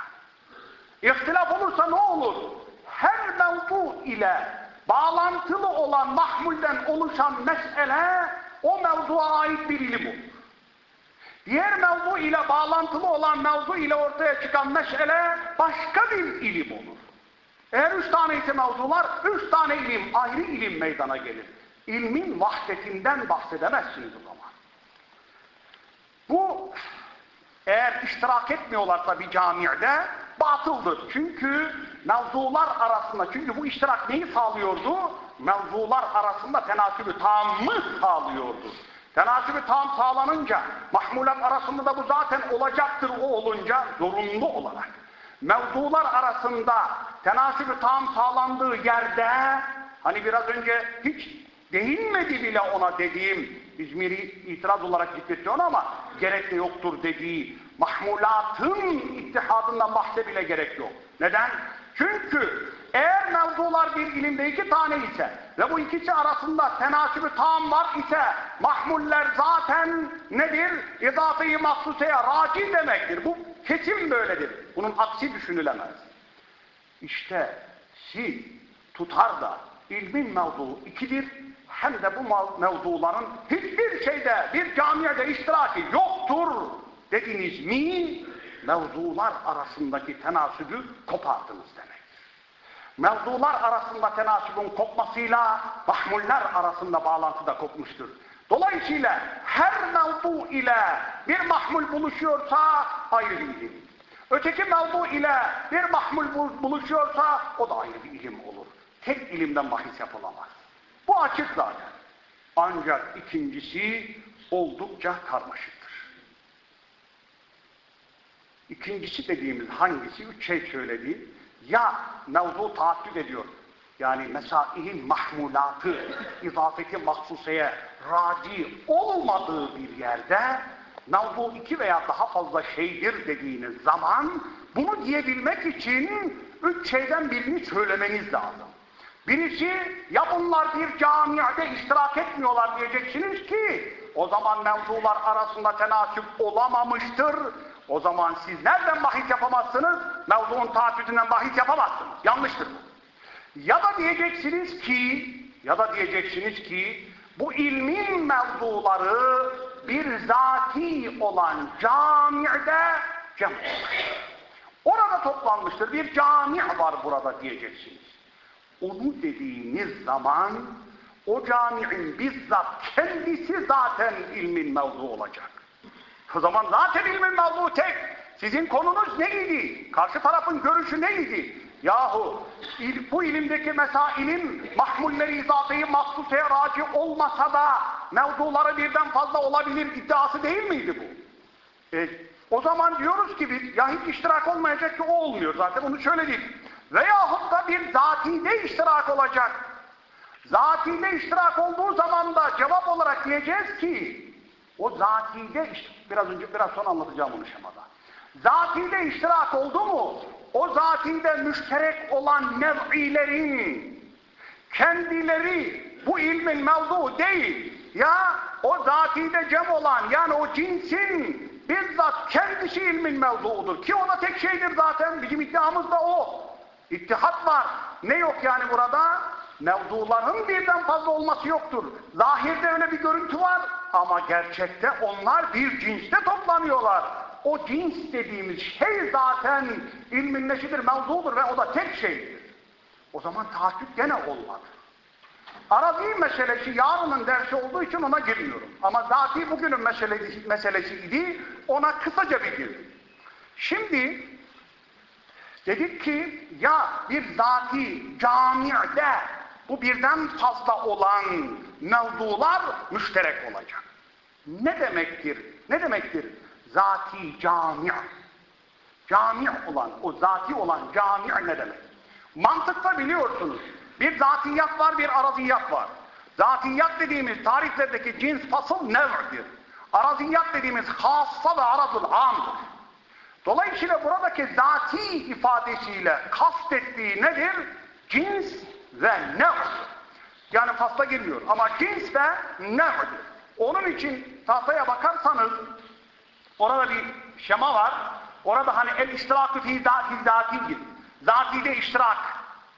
İhtilaf olursa ne olur? Her mevzu ile bağlantılı olan mahmulden oluşan mesele o mevzuya ait bir ilim olur. Diğer mevzu ile bağlantılı olan mevzu ile ortaya çıkan mesele başka bir ilim olur. Eğer üç tane ise mevzular, üç tane ilim, ayrı ilim meydana gelir. İlmin vahdetinden bahsedemezsiniz o zaman. Bu eğer iştirak etmiyorlarsa bir camiada batıldır. Çünkü mevzular arasında, çünkü bu iştirak neyi sağlıyordu? Mevzular arasında tenasübü tamı sağlıyordu. Tenasübü tam sağlanınca, mahmulat arasında da bu zaten olacaktır o olunca zorunlu olarak. Mevzular arasında tenasübü tam sağlandığı yerde, hani biraz önce hiç değinmedi bile ona dediğim, İzmir'i itiraz olarak zikretti onu ama gerek de yoktur dediği mahmulatın ittihadından bahse bile gerek yok. Neden? Çünkü eğer mevzular bir ilimde iki tane ise ve bu ikisi arasında tenasübü tam var ise mahmuller zaten nedir? İzafeyi mahsuseye raci demektir. Bu kesin böyledir. Bunun aksi düşünülemez. İşte siz tutar da ilmin mevzuu ikidir hem de bu mevzuların hiçbir şeyde bir camiyede iştiraki yoktur dediniz mi mevzular arasındaki tenasübü kopardınız demek. Mevzular arasında tenasübün kopmasıyla mahmuller arasında bağlantı da kopmuştur. Dolayısıyla her mevzu ile bir mahmul buluşuyorsa ayrı bir ilim. Öteki mevzu ile bir mahmul buluşuyorsa o da ayrı bir ilim olur. Tek ilimden bahis yapılamaz. Bu açık zaten. Ancak ikincisi oldukça karmaşıktır. İkincisi dediğimiz hangisi? Üç şey söyledi. Ya mevzu taaddüt ediyor. Yani mesailin mahmulatı, izafeti mahsuseye raci olmadığı bir yerde mevzu iki veya daha fazla şeydir dediğiniz zaman bunu diyebilmek için üç şeyden birini söylemeniz lazım. Birisi ya bunlar bir camiade iştirak etmiyorlar diyeceksiniz ki o zaman mevzular arasında tenasüp olamamıştır. O zaman siz nereden bahis yapamazsınız? Mevzuun taahhüdünden bahis yapamazsınız. Yanlıştır Ya da diyeceksiniz ki ya da diyeceksiniz ki bu ilmin mevzuları bir zati olan cami'de cem Orada toplanmıştır. Bir cami var burada diyeceksiniz. Onu dediğiniz zaman o cami'in bizzat kendisi zaten ilmin mevzu olacak. O zaman zaten ilmin mevzu tek. Sizin konunuz neydi? Karşı tarafın görüşü neydi? Yahu il, bu ilimdeki mesailin mahmulleri izafeyi mahsuseye raci olmasa da mevzuları birden fazla olabilir iddiası değil miydi bu? E, o zaman diyoruz ki biz ya hiç iştirak olmayacak ki o olmuyor zaten onu söyledik. Veyahut da bir zatide iştirak olacak. Zatide iştirak olduğu zaman da cevap olarak diyeceğiz ki o zatide biraz önce biraz sonra anlatacağım onu şemada. Zatide iştirak oldu mu o zatide müşterek olan nev'ilerin kendileri bu ilmin mevzu değil ya o zatide cem olan yani o cinsin bizzat kendisi ilmin mevzuudur ki o da tek şeydir zaten bizim iddiamız da o İttihat var. Ne yok yani burada? Mevzuların birden fazla olması yoktur. Zahirde öyle bir görüntü var ama gerçekte onlar bir cinste toplanıyorlar. O cins dediğimiz şey zaten ilmin neşidir, mevzudur ve o da tek şeydir. O zaman takip gene olmadı. Arazi meselesi yarının dersi olduğu için ona girmiyorum. Ama zati bugünün meselesi, meselesiydi, ona kısaca bir girdim. Şimdi Dedik ki ya bir zati cami'de bu birden fazla olan mevzular müşterek olacak. Ne demektir? Ne demektir? Zati cami' cami' olan, o zati olan cami' ne demek? Mantıkta biliyorsunuz. Bir zatiyat var, bir araziyat var. Zatiyat dediğimiz tariflerdeki cins fasıl nev'dir. Araziyat dediğimiz hassa ve arazul amdır. Dolayısıyla buradaki zati ifadesiyle kastettiği nedir? Cins ve nev'dir. Yani fasla girmiyor ama cins ve nev'dir. Onun için tahtaya bakarsanız orada bir şema var. Orada hani el iştirakı fi zati gibi. Zatide iştirak.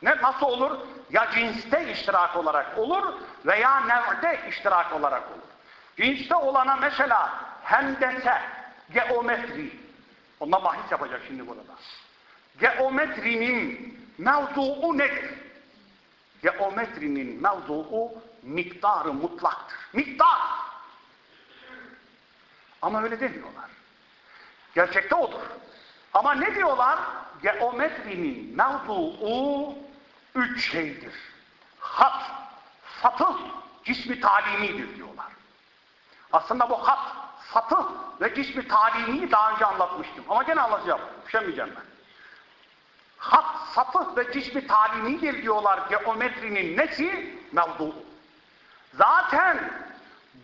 Ne, nasıl olur? Ya cinste iştirak olarak olur veya nev'de iştirak olarak olur. Cinste olana mesela hendese, geometri. Ondan bahis yapacak şimdi burada. Geometrinin mevzuu nedir? Geometrinin mevzuu miktarı mutlaktır. Miktar! Ama öyle demiyorlar. Gerçekte odur. Ama ne diyorlar? Geometrinin mevzuu üç şeydir. Hat, satı, cismi talimidir diyorlar. Aslında bu hat, satı ve cismi talimiyi daha önce anlatmıştım. Ama gene anlatacağım. Düşemeyeceğim ben. Hat, satı ve cismi talimidir diyorlar geometrinin nesi? Mevzu. Zaten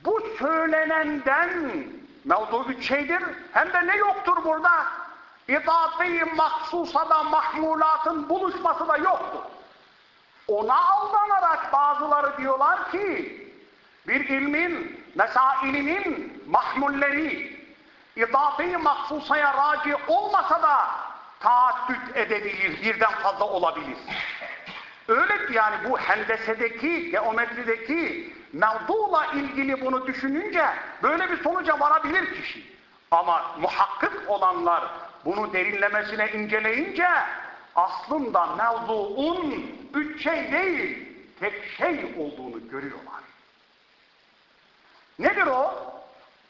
bu söylenenden mevzu üç şeydir. Hem de ne yoktur burada? İdafe-i mahsusada mahmulatın buluşması da yoktur. Ona aldanarak bazıları diyorlar ki bir ilmin, mesailinin mahmulleri idafe-i mahsusaya raci olmasa da taaddüt edebilir, birden fazla olabilir. Öyle ki yani bu hendesedeki, geometrideki mevzuyla ilgili bunu düşününce böyle bir sonuca varabilir kişi. Ama muhakkik olanlar bunu derinlemesine inceleyince aslında mevzuun üç şey değil, tek şey olduğunu görüyorlar. Nedir o?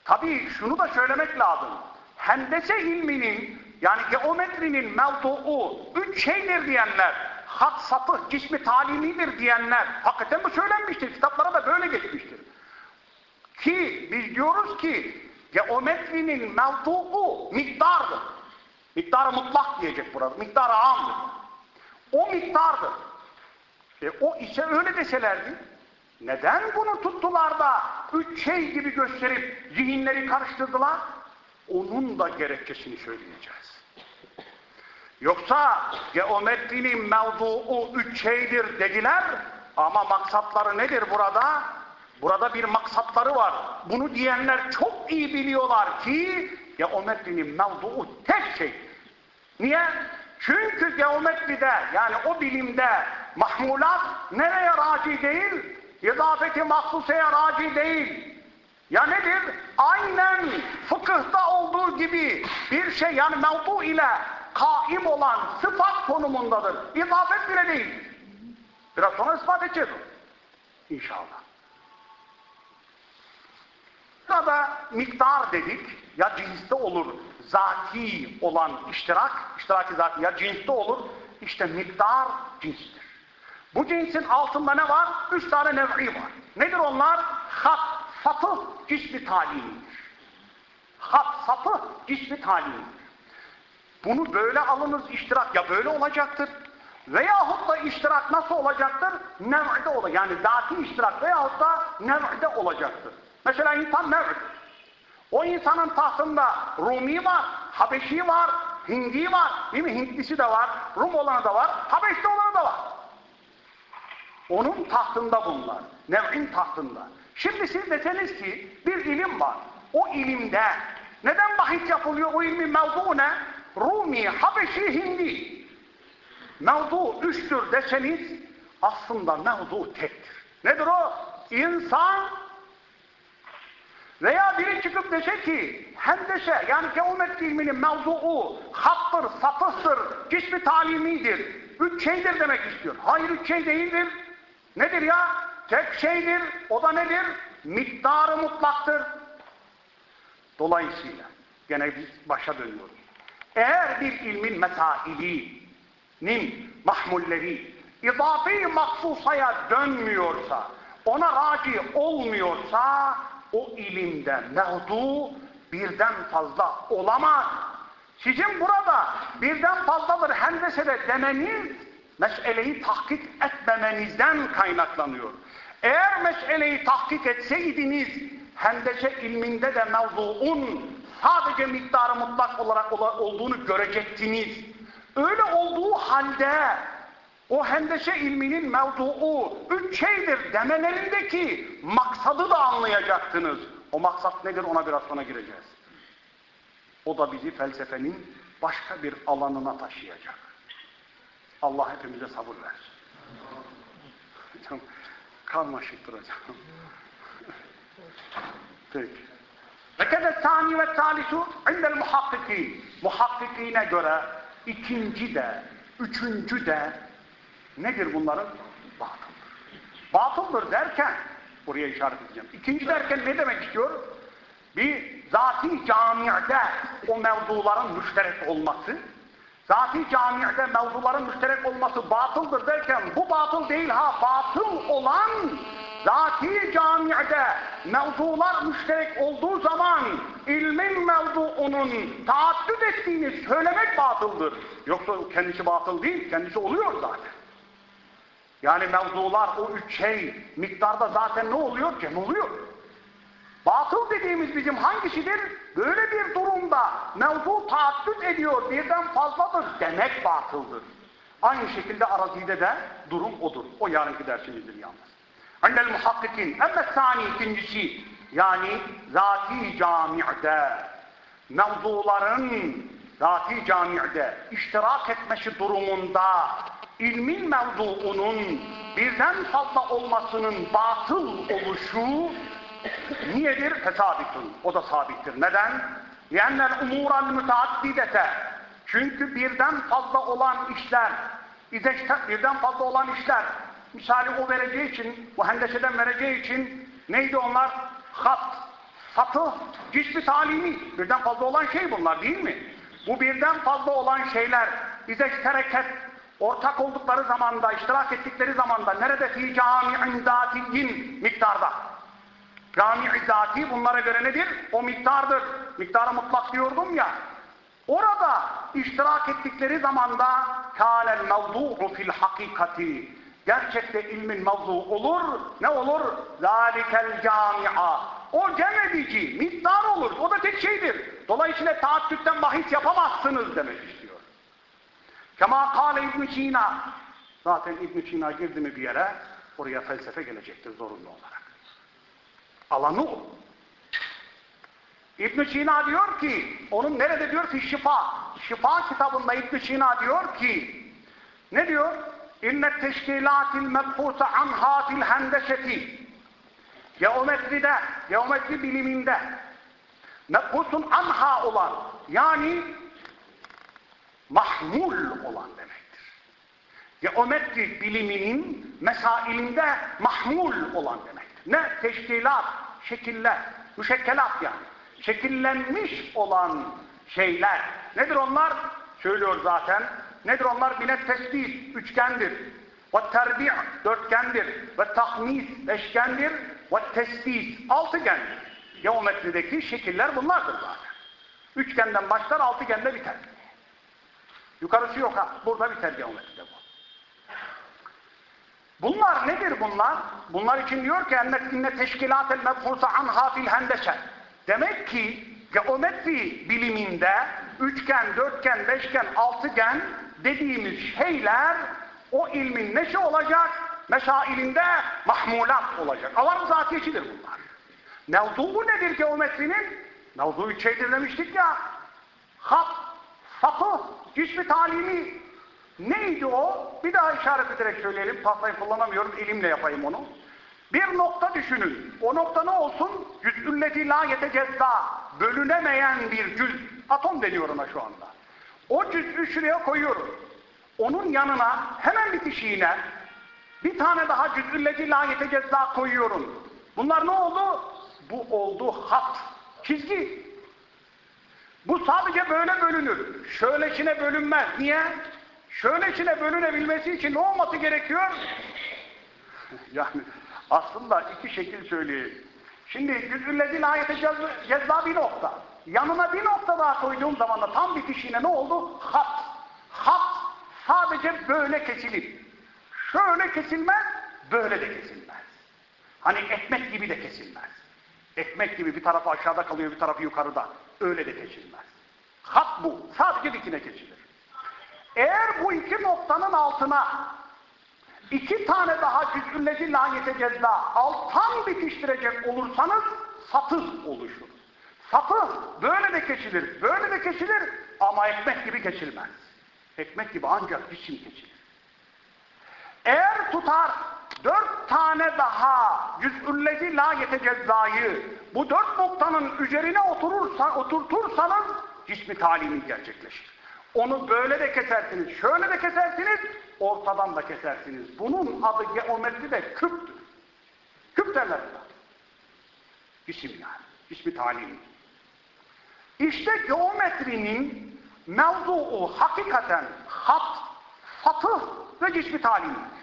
Tabii şunu da söylemek lazım. Hendese ilminin yani geometrinin mevzuu üç şeydir diyenler, hat sapı, cismi talimidir diyenler, hakikaten bu söylenmiştir. Kitaplara da böyle geçmiştir. Ki biz diyoruz ki geometrinin mevzuu miktardır. Miktarı mutlak diyecek burada. Miktarı amdır. O miktardır. E, o ise öyle deselerdi. Neden bunu tuttular da üç şey gibi gösterip zihinleri karıştırdılar? Onun da gerekçesini söyleyeceğiz. Yoksa geometrinin mevzuu üç şeydir dediler ama maksatları nedir burada? Burada bir maksatları var. Bunu diyenler çok iyi biliyorlar ki geometrinin mevzuu tek şeydir. Niye? Çünkü geometride yani o bilimde mahmulat nereye raci değil? İzafeti mahsuseye raci değil. Ya nedir? Aynen fıkıhta olduğu gibi bir şey yani mevzu ile kaim olan sıfat konumundadır. İzafet bile değil. Biraz sonra ispat edeceğiz İnşallah. Burada miktar dedik. Ya cinste olur zati olan iştirak, iştiraki zati ya cinste olur. İşte miktar cinstir. Bu cinsin altında ne var? Üç tane nev'i var. Nedir onlar? Hat, sapı, cismi talimidir. Hat, sapı, cismi talimidir. Bunu böyle alınız iştirak ya böyle olacaktır. Veyahut da iştirak nasıl olacaktır? Nev'de olacak. Yani zati iştirak veyahut da nev'de olacaktır. Mesela insan nev'dir. O insanın tahtında Rumi var, Habeşi var, Hindi var, değil mi? Hintlisi de var, Rum olanı da var, Habeşli olanı da var. Onun tahtında bunlar. Nev'in tahtında. Şimdi siz deseniz ki bir ilim var. O ilimde neden bahis yapılıyor? O ilmin mevzu ne? Rumi, Habeşi, Hindi. Mevzu üçtür deseniz aslında mevzu tektir. Nedir o? İnsan veya biri çıkıp dese ki hendese yani geometri ilminin mevzuu hattır, sapıhtır, cismi talimidir. Üç şeydir demek istiyor. Hayır üç şey değildir. Nedir ya? Tek şeydir. O da nedir? Miktarı mutlaktır. Dolayısıyla gene biz başa dönüyoruz. Eğer bir ilmin mesailinin mahmulleri idafi maksusaya dönmüyorsa, ona raci olmuyorsa o ilimde mevdu birden fazla olamaz. Sizin burada birden fazladır hendesede demeniz meseleyi tahkik etmemenizden kaynaklanıyor. Eğer meseleyi tahkik etseydiniz hendese ilminde de mevzuun sadece miktarı mutlak olarak olduğunu görecektiniz. Öyle olduğu halde o hendese ilminin mevzuu üç şeydir demelerindeki maksadı da anlayacaktınız. O maksat nedir ona biraz sonra gireceğiz. O da bizi felsefenin başka bir alanına taşıyacak. Allah hepimize sabır versin. (laughs) Hocam karmaşıktır hocam. (laughs) Peki. Ve kede tani ve talisu indel muhakkikin. Muhakkikine göre ikinci de, üçüncü de nedir bunların? Batıldır. Batıldır derken, buraya işaret edeceğim. İkinci derken ne demek istiyor? Bir zati cami'de o mevzuların müşterek olması, zati cami'de mevzuların müşterek olması batıldır derken bu batıl değil ha, batıl olan zati cami'de mevzular müşterek olduğu zaman ilmin mevzuunun taaddüt ettiğini söylemek batıldır. Yoksa kendisi batıl değil, kendisi oluyor zaten. Yani mevzular o üç şey miktarda zaten ne oluyor? Cem oluyor. Batıl dediğimiz bizim hangisidir? Böyle bir durumda mevzu taaddüt ediyor, birden fazladır demek batıldır. Aynı şekilde arazide de durum odur. O yarınki dersimizdir yalnız. Endel muhakkikin. Ama sani ikincisi yani zati cami'de mevzuların zati cami'de iştirak etmesi durumunda ilmin mevzuunun birden fazla olmasının batıl oluşu niyedir? Fesabitun. O da sabittir. Neden? Yennel umural müteaddidete. Çünkü birden fazla olan işler birden fazla olan işler misali o vereceği için, bu hendeseden vereceği için neydi onlar? Hat, satı, cismi talimi. Birden fazla olan şey bunlar değil mi? Bu birden fazla olan şeyler bize tereket ortak oldukları zamanda, iştirak ettikleri zamanda nerede fi cami'in zatiyin miktarda. Cami-i zati bunlara göre nedir? O miktardır. Miktara mutlak diyordum ya. Orada iştirak ettikleri zamanda kâlel mevdu'u fil hakikati. Gerçekte ilmin mevzu olur. Ne olur? Zâlikel cami'a. O cem edici, miktar olur. O da tek şeydir. Dolayısıyla taaddütten bahis yapamazsınız demek istiyor. Kema kâle İbn Sina. Zaten İbn Sina girdi mi bir yere oraya felsefe gelecektir zorunlu olarak. Alanı o. İbn Sina diyor ki, onun nerede diyor ki şifa. Şifa kitabında İbn Sina diyor ki, ne diyor? İnne teşkilatil mebhuse anha fil hendeseti. Geometride, geometri biliminde mebhusun anha olan, yani mahmul olan demektir. Geometri biliminin mesailinde mahmul olan demektir. Ne? Teşkilat, şekiller, müşekkelat yani. Şekillenmiş olan şeyler. Nedir onlar? Söylüyor zaten. Nedir onlar? Minet tesbih, üçgendir. Ve terbi' dörtgendir. Ve tahmis, beşgendir. Ve tesbih, altıgendir. Geometrideki şekiller bunlardır zaten. Üçgenden başlar, altıgende biter. Yukarısı yok ha. Burada biter geometride bu. Bunlar nedir bunlar? Bunlar için diyor ki inne teşkilat el mebhusa anha fil hendese. Demek ki geometri biliminde üçgen, dörtgen, beşgen, altıgen dediğimiz şeyler o ilmin neşe olacak? Meşailinde mahmulat olacak. Avar zatiyecidir bunlar. Mevzuu nedir geometrinin? Mevzu üç şeydir demiştik ya. Hat, sapı, cismi talimi. Neydi o? Bir daha işaret ederek söyleyelim. Tahtayı kullanamıyorum, elimle yapayım onu. Bir nokta düşünün. O nokta ne olsun? Cüz'ülleti la yetecezza. Bölünemeyen bir cüz. Atom deniyor ona şu anda. O cüz'ü şuraya koyuyoruz. Onun yanına hemen bitişiğine bir tane daha cüz'ülleti la yetecezza koyuyorum. Bunlar ne oldu? Bu oldu hat. Çizgi. Bu sadece böyle bölünür. Şöylesine bölünmez. Niye? Şöylesine bölünebilmesi için ne olması gerekiyor? (laughs) yani aslında iki şekil söyleyeyim. Şimdi cüzüllezin ayeti cezza bir nokta. Yanına bir nokta daha koyduğum zaman da tam bitişine ne oldu? Hat. Hat sadece böyle kesilir. Şöyle kesilmez, böyle de kesilmez. Hani ekmek gibi de kesilmez. Ekmek gibi bir tarafı aşağıda kalıyor, bir tarafı yukarıda. Öyle de kesilmez. Hat bu. Sadece dikine kesilir. Eğer bu iki noktanın altına iki tane daha cüz'üllezi layete cezza alttan bitiştirecek olursanız satır oluşur. Satır böyle de kesilir, böyle de kesilir ama ekmek gibi kesilmez. Ekmek gibi ancak cisim kesilir. Eğer tutar dört tane daha yüzüllezi la yetecezzayı bu dört noktanın üzerine oturursa, oturtursanız cismi talimi gerçekleşir. Onu böyle de kesersiniz, şöyle de kesersiniz, ortadan da kesersiniz. Bunun adı geometri de küptür. Küp derler buna. Cisim yani. Cismi talimi. İşte geometrinin mevzuu hakikaten hat, fatıh ve cismi talimidir.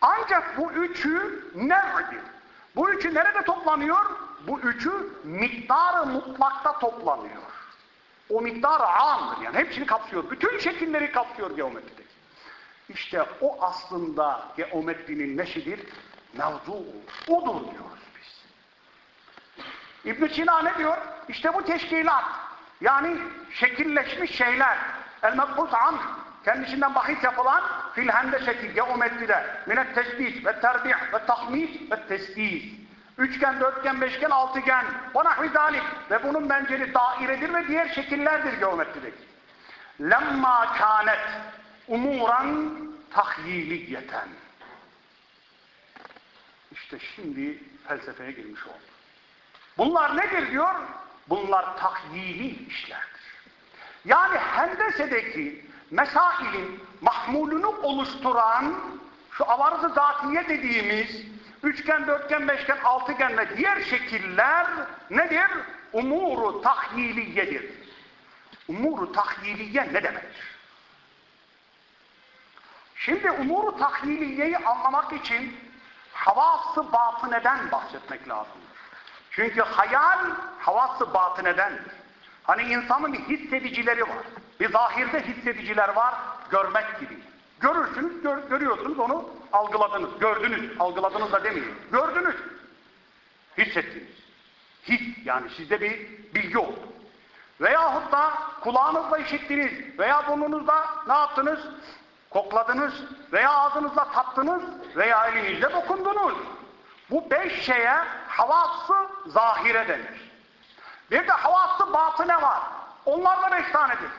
Ancak bu üçü neredir? Bu üçü nerede toplanıyor? Bu üçü miktarı mutlakta toplanıyor. O miktar amdır yani hepsini kapsıyor. Bütün şekilleri kapsıyor geometride. İşte o aslında geometrinin neşidir? Mevzuu. Odur diyoruz biz. İbn Sina ne diyor? İşte bu teşkilat. Yani şekilleşmiş şeyler. El-Mekbus an kendisinden bahis yapılan fil hendeşeti geometride minet tesbih ve terbih ve tahmis ve tesbih. Üçgen, dörtgen, beşgen, altıgen ve zalik ve bunun benzeri dairedir ve diğer şekillerdir geometrideki. Lemma kânet umuran tahyiliyeten. İşte şimdi felsefeye girmiş oldu. Bunlar nedir diyor? Bunlar tahyili işlerdir. Yani hendesedeki mesailin mahmulunu oluşturan şu avarızı zatiye dediğimiz üçgen, dörtgen, beşgen, altıgen ve diğer şekiller nedir? Umuru tahyiliyedir. Umuru tahyiliye ne demektir? Şimdi umuru tahyiliyeyi anlamak için havası batıneden bahsetmek lazımdır. Çünkü hayal havası batınedendir. Hani insanın bir hissedicileri var. Bir zahirde hissediciler var, görmek gibi. Görürsünüz, gör, görüyorsunuz onu algıladınız, gördünüz, algıladınız da demeyin. Gördünüz, hissettiniz. His yani sizde bir bilgi oldu. Veyahut da kulağınızla işittiniz veya burnunuzla ne yaptınız? Kokladınız veya ağzınızla tattınız veya elinizle dokundunuz. Bu beş şeye havası zahire denir. Bir de havası batine var. Onlar da beş tanedir.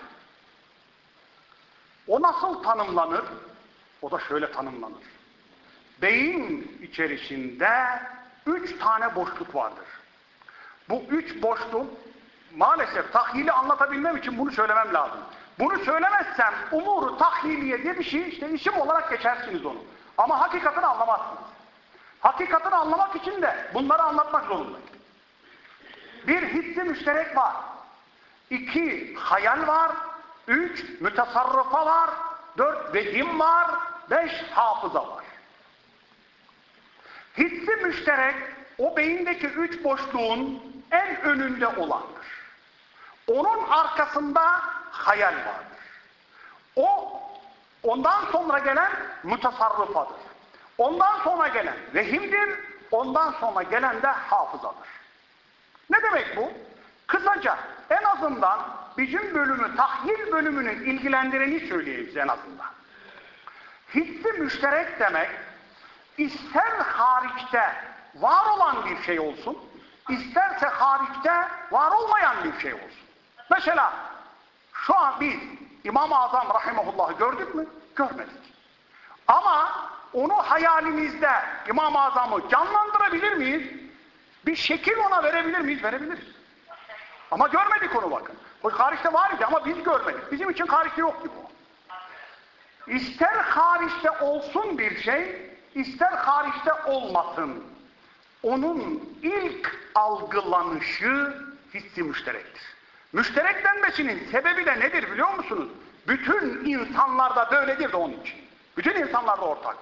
O nasıl tanımlanır? O da şöyle tanımlanır. Beyin içerisinde üç tane boşluk vardır. Bu üç boşluk maalesef tahyili anlatabilmem için bunu söylemem lazım. Bunu söylemezsem umuru tahyiliye diye bir şey işte isim olarak geçersiniz onu. Ama hakikatini anlamazsınız. Hakikatini anlamak için de bunları anlatmak zorundayım. Bir hissi müşterek var. İki hayal var. Üç mütesarrıfa var. Dört vehim var. Beş hafıza var. Hissi müşterek o beyindeki üç boşluğun en önünde olandır. Onun arkasında hayal vardır. O ondan sonra gelen mütesarrıfadır. Ondan sonra gelen vehimdir, ondan sonra gelen de hafızadır. Ne demek bu? Kısaca en azından bizim bölümü, tahlil bölümünün ilgilendireni söyleyeyim size en azından. Hissi müşterek demek, ister hariçte var olan bir şey olsun, isterse hariçte var olmayan bir şey olsun. Mesela şu an biz İmam-ı Azam Rahimahullah'ı gördük mü? Görmedik. Ama onu hayalimizde İmam-ı Azam'ı canlandırabilir miyiz? Bir şekil ona verebilir miyiz? Verebiliriz. Ama görmedik onu bakın. O hariçte var idi ama biz görmedik. Bizim için hariçte yok gibi o. İster hariçte olsun bir şey, ister hariçte olmasın. Onun ilk algılanışı hissi müşterektir. Müşterek denmesinin sebebi de nedir biliyor musunuz? Bütün insanlarda böyledir de onun için. Bütün insanlarda ortak.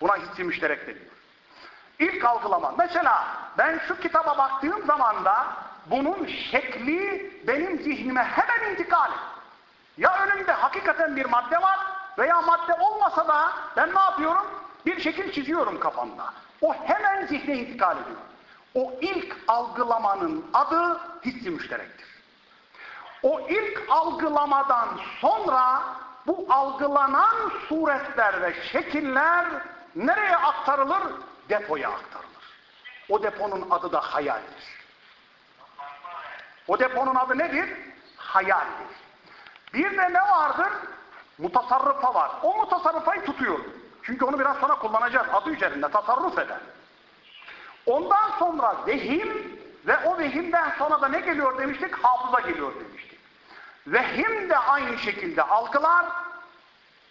Buna hissi müşterek deniyor. İlk algılama. Mesela ben şu kitaba baktığım zaman da bunun şekli benim zihnime hemen intikal et. Ya önümde hakikaten bir madde var veya madde olmasa da ben ne yapıyorum? Bir şekil çiziyorum kafamda. O hemen zihne intikal ediyor. O ilk algılamanın adı hissi müşterektir. O ilk algılamadan sonra bu algılanan suretler ve şekiller nereye aktarılır? Depoya aktarılır. O deponun adı da hayaldir. O deponun adı nedir? Hayaldir. Bir de ne vardır? Mutasarrıfa var. O mutasarrıfayı tutuyor. Çünkü onu biraz sonra kullanacağız. Adı üzerinde tasarruf eden. Ondan sonra vehim ve o vehimden sonra da ne geliyor demiştik? Hafıza geliyor demiştik. Vehim de aynı şekilde algılar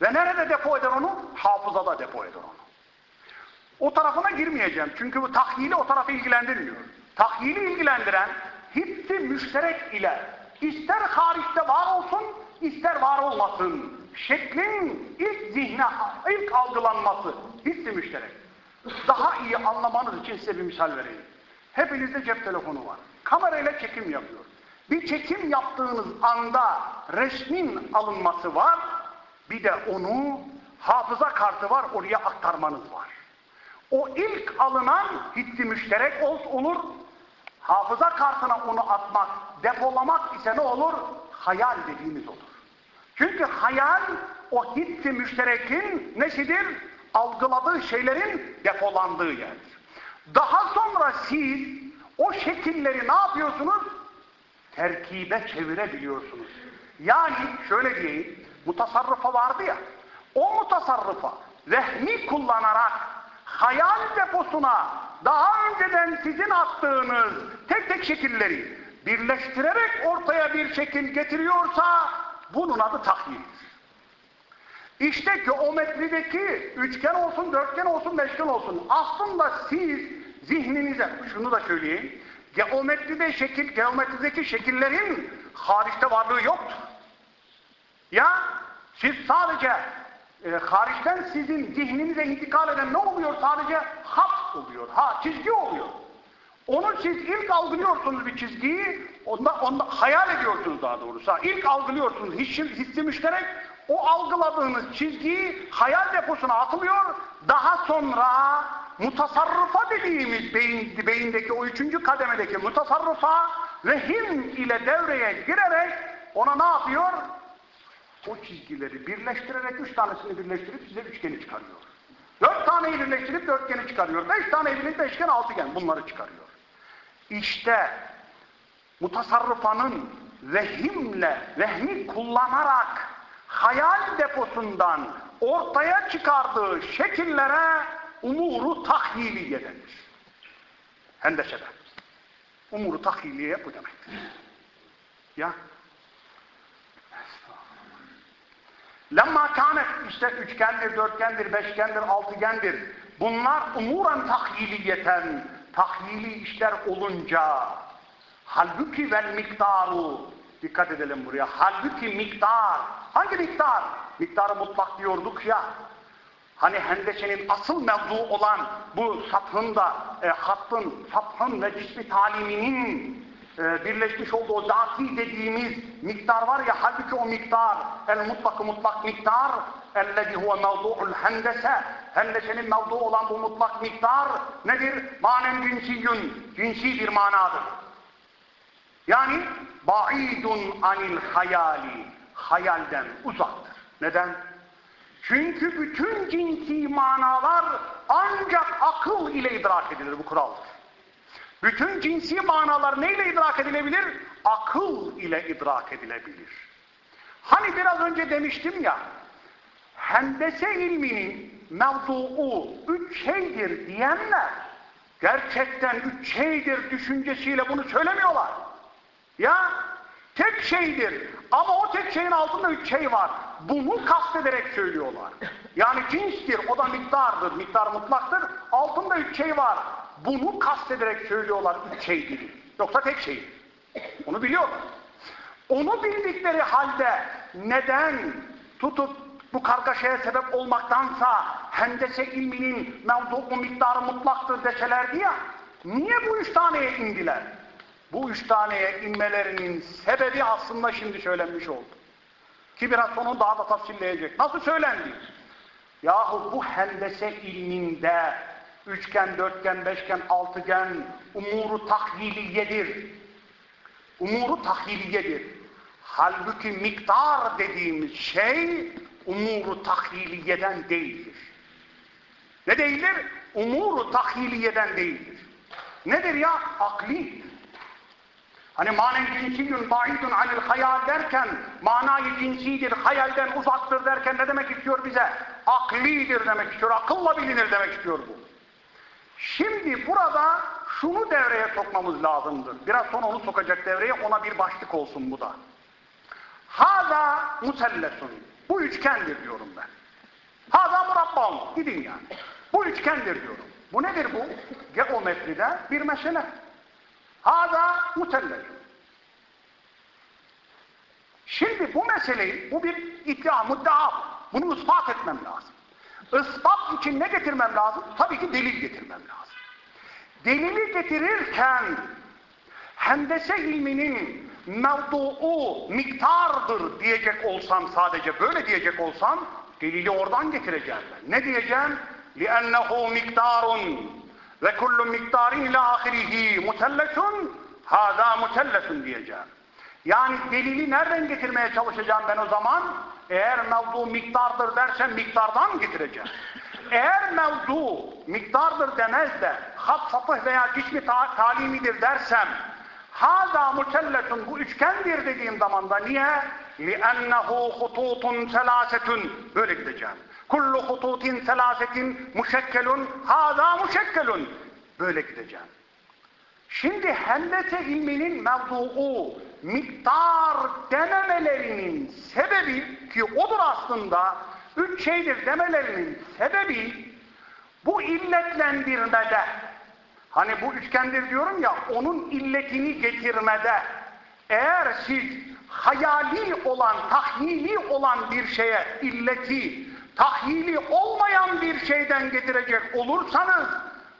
ve nerede depo eder onu? Hafızada depo eder onu. O tarafına girmeyeceğim. Çünkü bu tahyili o tarafı ilgilendirmiyor. Tahyili ilgilendiren hissi müşterek ile ister hariçte var olsun, ister var olmasın. Şeklin ilk zihne, ilk algılanması hissi müşterek. Daha iyi anlamanız için size bir misal vereyim. Hepinizde cep telefonu var. Kamerayla çekim yapıyor. Bir çekim yaptığınız anda resmin alınması var. Bir de onu hafıza kartı var oraya aktarmanız var. O ilk alınan hissi müşterek olur. Hafıza kartına onu atmak, depolamak ise ne olur? Hayal dediğimiz olur. Çünkü hayal o hissi müşterekin nesidir? Algıladığı şeylerin depolandığı yerdir. Daha sonra siz o şekilleri ne yapıyorsunuz? Terkibe çevirebiliyorsunuz. Yani şöyle diyeyim, mutasarrıfa vardı ya, o mutasarrıfa vehmi kullanarak hayal deposuna daha önceden sizin attığınız tek tek şekilleri birleştirerek ortaya bir şekil getiriyorsa bunun adı tahyildir. İşte geometrideki üçgen olsun, dörtgen olsun, beşgen olsun. Aslında siz zihninize, şunu da söyleyeyim, geometride şekil, geometrideki şekillerin hariçte varlığı yoktur. Ya siz sadece e, hariçten sizin zihninize intikal eden ne oluyor? Sadece hat oluyor, ha çizgi oluyor. Onu siz ilk algılıyorsunuz bir çizgiyi, onda, onda hayal ediyorsunuz daha doğrusu. İlk algılıyorsunuz hissi, hissi müşterek, o algıladığınız çizgiyi hayal deposuna atılıyor, daha sonra mutasarrıfa dediğimiz beyin, beyindeki o üçüncü kademedeki mutasarrıfa vehim ile devreye girerek ona ne yapıyor? O çizgileri birleştirerek üç tanesini birleştirip size üçgeni çıkarıyor. Dört taneyi birleştirip dörtgeni çıkarıyor. Beş taneyi birleştirip beşgen, altıgen bunları çıkarıyor. İşte mutasarrıfanın vehimle, vehmi kullanarak hayal deposundan ortaya çıkardığı şekillere umuru tahyiliye denir. Hendeşede. Umuru tahyiliye bu demektir. Ya. Lemma kânet işte üçgendir, dörtgendir, beşgendir, altıgendir. Bunlar umuran tahyiliyeten, tahyili işler olunca halbuki vel miktaru dikkat edelim buraya. Halbuki miktar. Hangi miktar? Miktarı mutlak diyorduk ya. Hani hendeşenin asıl mevzu olan bu sathın e, hattın, sathın ve cismi taliminin e, birleşmiş olduğu o dediğimiz miktar var ya halbuki o miktar el mutlak mutlak miktar ellezi huve mevdu'ul hendese hendesenin mevdu olan bu mutlak miktar nedir? Manen cinsiyyün cinsi bir manadır. Yani ba'idun anil hayali hayalden uzaktır. Neden? Çünkü bütün cinsi manalar ancak akıl ile idrak edilir bu kuraldır. Bütün cinsi manalar neyle idrak edilebilir? Akıl ile idrak edilebilir. Hani biraz önce demiştim ya, hendese ilminin mevzuu üç şeydir diyenler, gerçekten üç şeydir düşüncesiyle bunu söylemiyorlar. Ya tek şeydir ama o tek şeyin altında üç şey var. Bunu kastederek söylüyorlar. Yani cinstir, o da miktardır, miktar mutlaktır. Altında üç şey var. Bunu kastederek söylüyorlar üç şeydir. Yoksa tek şey. Onu biliyorlar. Onu bildikleri halde neden tutup bu kargaşaya sebep olmaktansa hendese ilminin mevduğu miktarı mutlaktır deselerdi ya, niye bu üç taneye indiler? Bu üç taneye inmelerinin sebebi aslında şimdi söylenmiş oldu. Ki biraz sonra daha da tafsilleyecek. Nasıl söylendi? Yahu bu hendese ilminde üçgen, dörtgen, beşgen, altıgen umuru tahyiliyedir. Umuru tahyiliyedir. Halbuki miktar dediğimiz şey umuru tahyiliyeden değildir. Ne değildir? Umuru tahyiliyeden değildir. Nedir ya? Akli. Hani manen cinsiyün ba'idun anil hayal derken manayı cinsidir, hayalden uzaktır derken ne demek istiyor bize? aklidir demek istiyor. Akılla bilinir demek istiyor bu. Şimdi burada şunu devreye sokmamız lazımdır. Biraz sonra onu sokacak devreye ona bir başlık olsun bu da. Hada musellesun. Bu üçgendir diyorum ben. Hada murabbam. Gidin yani. Bu üçgendir diyorum. Bu nedir bu? Geometride bir mesele. Hada musellesun. Şimdi bu meseleyi, bu bir iddia, muddea. Bunu ispat etmem lazım. Ispat için ne getirmem lazım? Tabii ki delil getirmem lazım. Delili getirirken hendese ilminin mevduu miktardır diyecek olsam sadece böyle diyecek olsam delili oradan getireceğim ben. Ne diyeceğim? لِأَنَّهُ مِكْتَارٌ ve kullu miktarin ila ahirihi mutellesun hada mutellesun diyeceğim. Yani delili nereden getirmeye çalışacağım ben o zaman? Eğer mevzu miktardır dersen miktardan getireceğim. Eğer mevzu miktardır demez de hat sapıh veya cismi ta talimidir dersem Hâzâ muselletun bu üçgendir dediğim zaman da niye? لِأَنَّهُ خُطُوطٌ سَلâسَةٌ Böyle gideceğim. Kullu hututin selasetin muşekkelun hâzâ muşekkelun. Böyle gideceğim. Şimdi hendese ilminin mevzuu miktar denemelerinin sebebi ki odur aslında üç şeydir demelerinin sebebi bu illetlendirmede hani bu üçgendir diyorum ya onun illetini getirmede eğer siz hayali olan, tahyili olan bir şeye illeti tahyili olmayan bir şeyden getirecek olursanız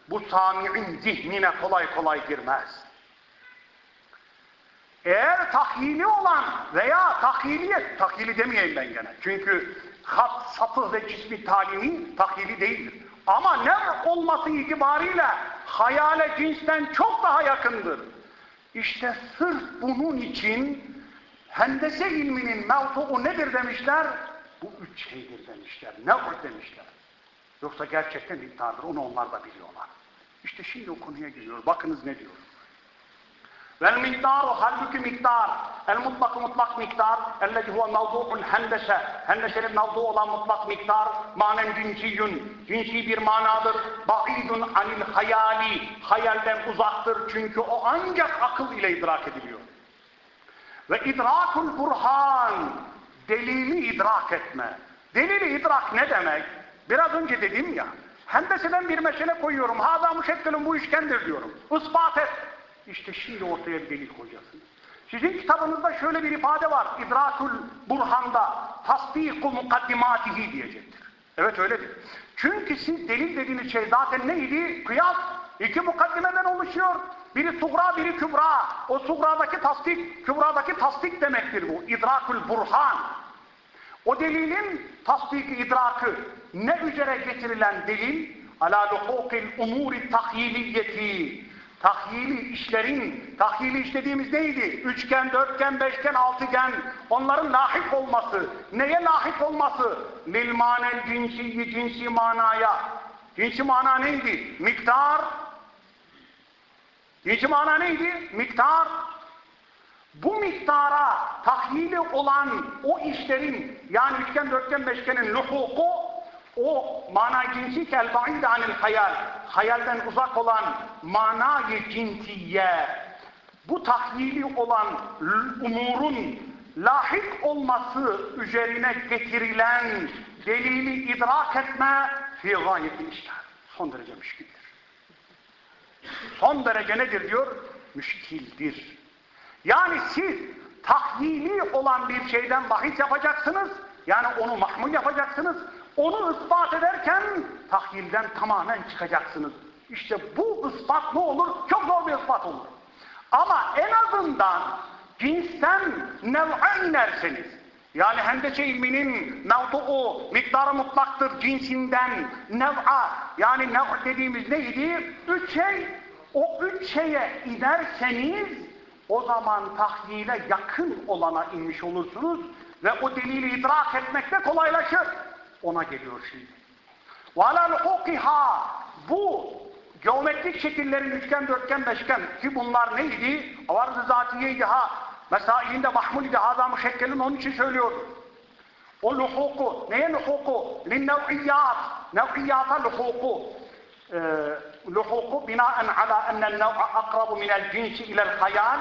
bu sami'in zihnine kolay kolay girmez. Eğer tahyili olan veya tahyiliye, tahyili demeyeyim ben gene. Çünkü hat, sapı ve cismi talimi tahyili değildir. Ama ne olması itibariyle hayale cinsten çok daha yakındır. İşte sırf bunun için hendese ilminin mevzuu nedir demişler? Bu üç şeydir demişler. Ne o demişler. Yoksa gerçekten miktardır. Onu onlar da biliyorlar. İşte şimdi o konuya giriyor. Bakınız ne diyor. Vel miktaru halbuki miktar. El mutlak mutlak miktar. Ellezi huve mevdu'un hendese. Hendesenin mevdu olan mutlak miktar. Manen cinsiyün. Cinsi bir manadır. Ba'idun anil hayali. Hayalden uzaktır. Çünkü o ancak akıl ile idrak ediliyor. Ve idrakul burhan. Delili idrak etme. Delili idrak ne demek? Biraz önce dedim ya. Hendeseden bir mesele koyuyorum. Hâzâ müşekkelun bu üçgendir diyorum. Ispat et. İşte şimdi ortaya bir delil koyacaksınız. Sizin kitabınızda şöyle bir ifade var. İdrakul Burhan'da tasdiku mukaddimatihi diyecektir. Evet öyledir. Çünkü siz delil dediğiniz şey zaten neydi? Kıyas. İki mukaddimeden oluşuyor. Biri sugra, biri kübra. O sugradaki tasdik, kübradaki tasdik demektir bu. İdrakul Burhan. O delilin tasdiki idrakı ne üzere getirilen delil? Ala luhukil umuri tahyiliyeti. Tahyili işlerin, tahyili işlediğimiz neydi? Üçgen, dörtgen, beşgen, altıgen, onların lahik olması. Neye lahik olması? Lil manel cinsiyi, cinsi manaya. Cinsi mana neydi? Miktar. Cinsi mana neydi? Miktar. Bu miktara tahyili olan o işlerin, yani üçgen, dörtgen, beşgenin luhuku, o mana cinsi kelba'id hayal, hayalden uzak olan manayı cinsiye, bu tahyili olan umurun lahik olması üzerine getirilen delili idrak etme fi gayetil işler. Son derece müşkildir. Son derece nedir diyor? Müşkildir. Yani siz tahyili olan bir şeyden bahis yapacaksınız. Yani onu mahmul yapacaksınız. Onu ispat ederken tahyilden tamamen çıkacaksınız. İşte bu ispat ne olur? Çok zor bir ispat olur. Ama en azından cinsten nev'a inerseniz, yani hendese ilminin mevdu'u, miktarı mutlaktır cinsinden nev'a, yani nev' dediğimiz neydi? Üç şey, o üç şeye inerseniz, o zaman tahyile yakın olana inmiş olursunuz ve o delili idrak etmekte kolaylaşır. Ona geliyor şimdi. وَعَلَى الْحُقِهَا Bu geometrik şekillerin üçgen, dörtgen, beşgen ki bunlar neydi? Avarz-ı zatiyeydi ha. Mesailinde mahmul-i haza müşekkelin onun için söylüyor. O luhuku, neye luhuku? Linnev'iyyat, nev'iyyata luhuku. Ee, luhuku binaen ala ennel nev'a akrabu minel cinsi ilel hayal.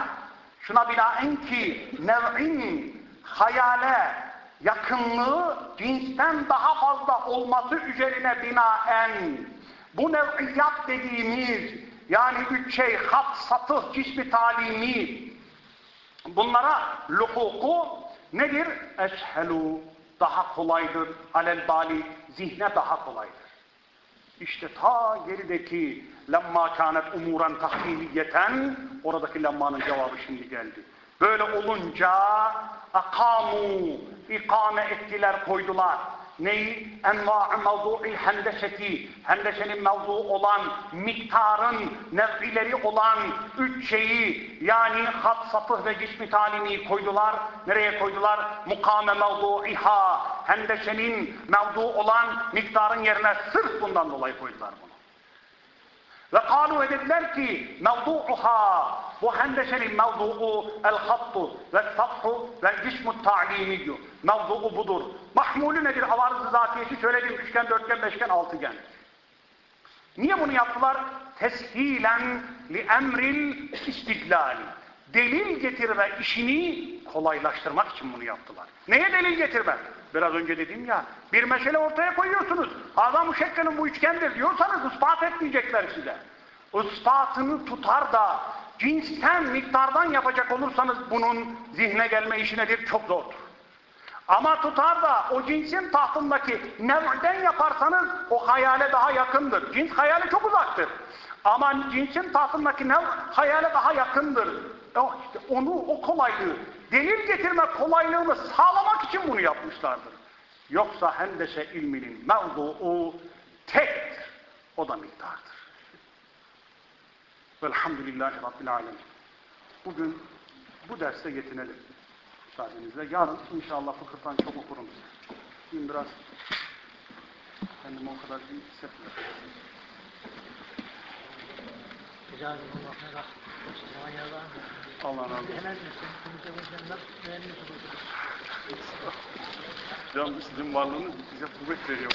Şuna binaen ki nev'in hayale yakınlığı cinsten daha fazla olması üzerine binaen bu nev'iyyat dediğimiz yani üç şey hat, satıh, cismi talimi bunlara luhuku nedir? Eshelu daha kolaydır. Alel bali zihne daha kolaydır. İşte ta gerideki lemma kânet umuran tahkimiyeten oradaki lemmanın cevabı şimdi geldi. Böyle olunca akamu ikame ettiler koydular. Neyi? Enva-ı mevdu'il hendeseti, hendesenin mevzu olan, miktarın, nev'ileri olan üç şeyi, yani hat, sapıh ve cismi talimi koydular. Nereye koydular? Mukame mevdu'iha, hendesenin mevzu olan miktarın yerine sırf bundan dolayı koydular bunu. Ve kalu dediler ki mevdu'uha hattu ve sathu ve cismu ta'limiyyü mevdu'u budur. Mahmulü nedir? Avarız-ı zatiyeti söyledim. Üçgen, dörtgen, beşgen, altıgen. Niye bunu yaptılar? Teshilen li emril istidlali. Delil getirme işini kolaylaştırmak için bunu yaptılar. Neye delil getirme? Biraz önce dedim ya, bir mesele ortaya koyuyorsunuz. Adam şekkenin bu üçgendir diyorsanız ispat etmeyecekler size. Ispatını tutar da cinsten, miktardan yapacak olursanız bunun zihne gelme işi nedir? Çok zordur. Ama tutar da o cinsin tahtındaki nev'den yaparsanız o hayale daha yakındır. Cins hayale çok uzaktır. Ama cinsin tahtındaki nev hayale daha yakındır. O işte onu, o kolaylığı, delil getirme kolaylığını sağlamak için bunu yapmışlardır. Yoksa hendese ilminin mevzuu tektir. O da miktardır. Velhamdülillahi Rabbil Alemin. Bugün bu derste yetinelim. Müsaadenizle. Yarın inşallah fıkıhtan çok okurum. Bugün biraz kendimi o kadar iyi hissetmiyorum. Allah razı olsun. Can sizin varlığınız bize kuvvet veriyor.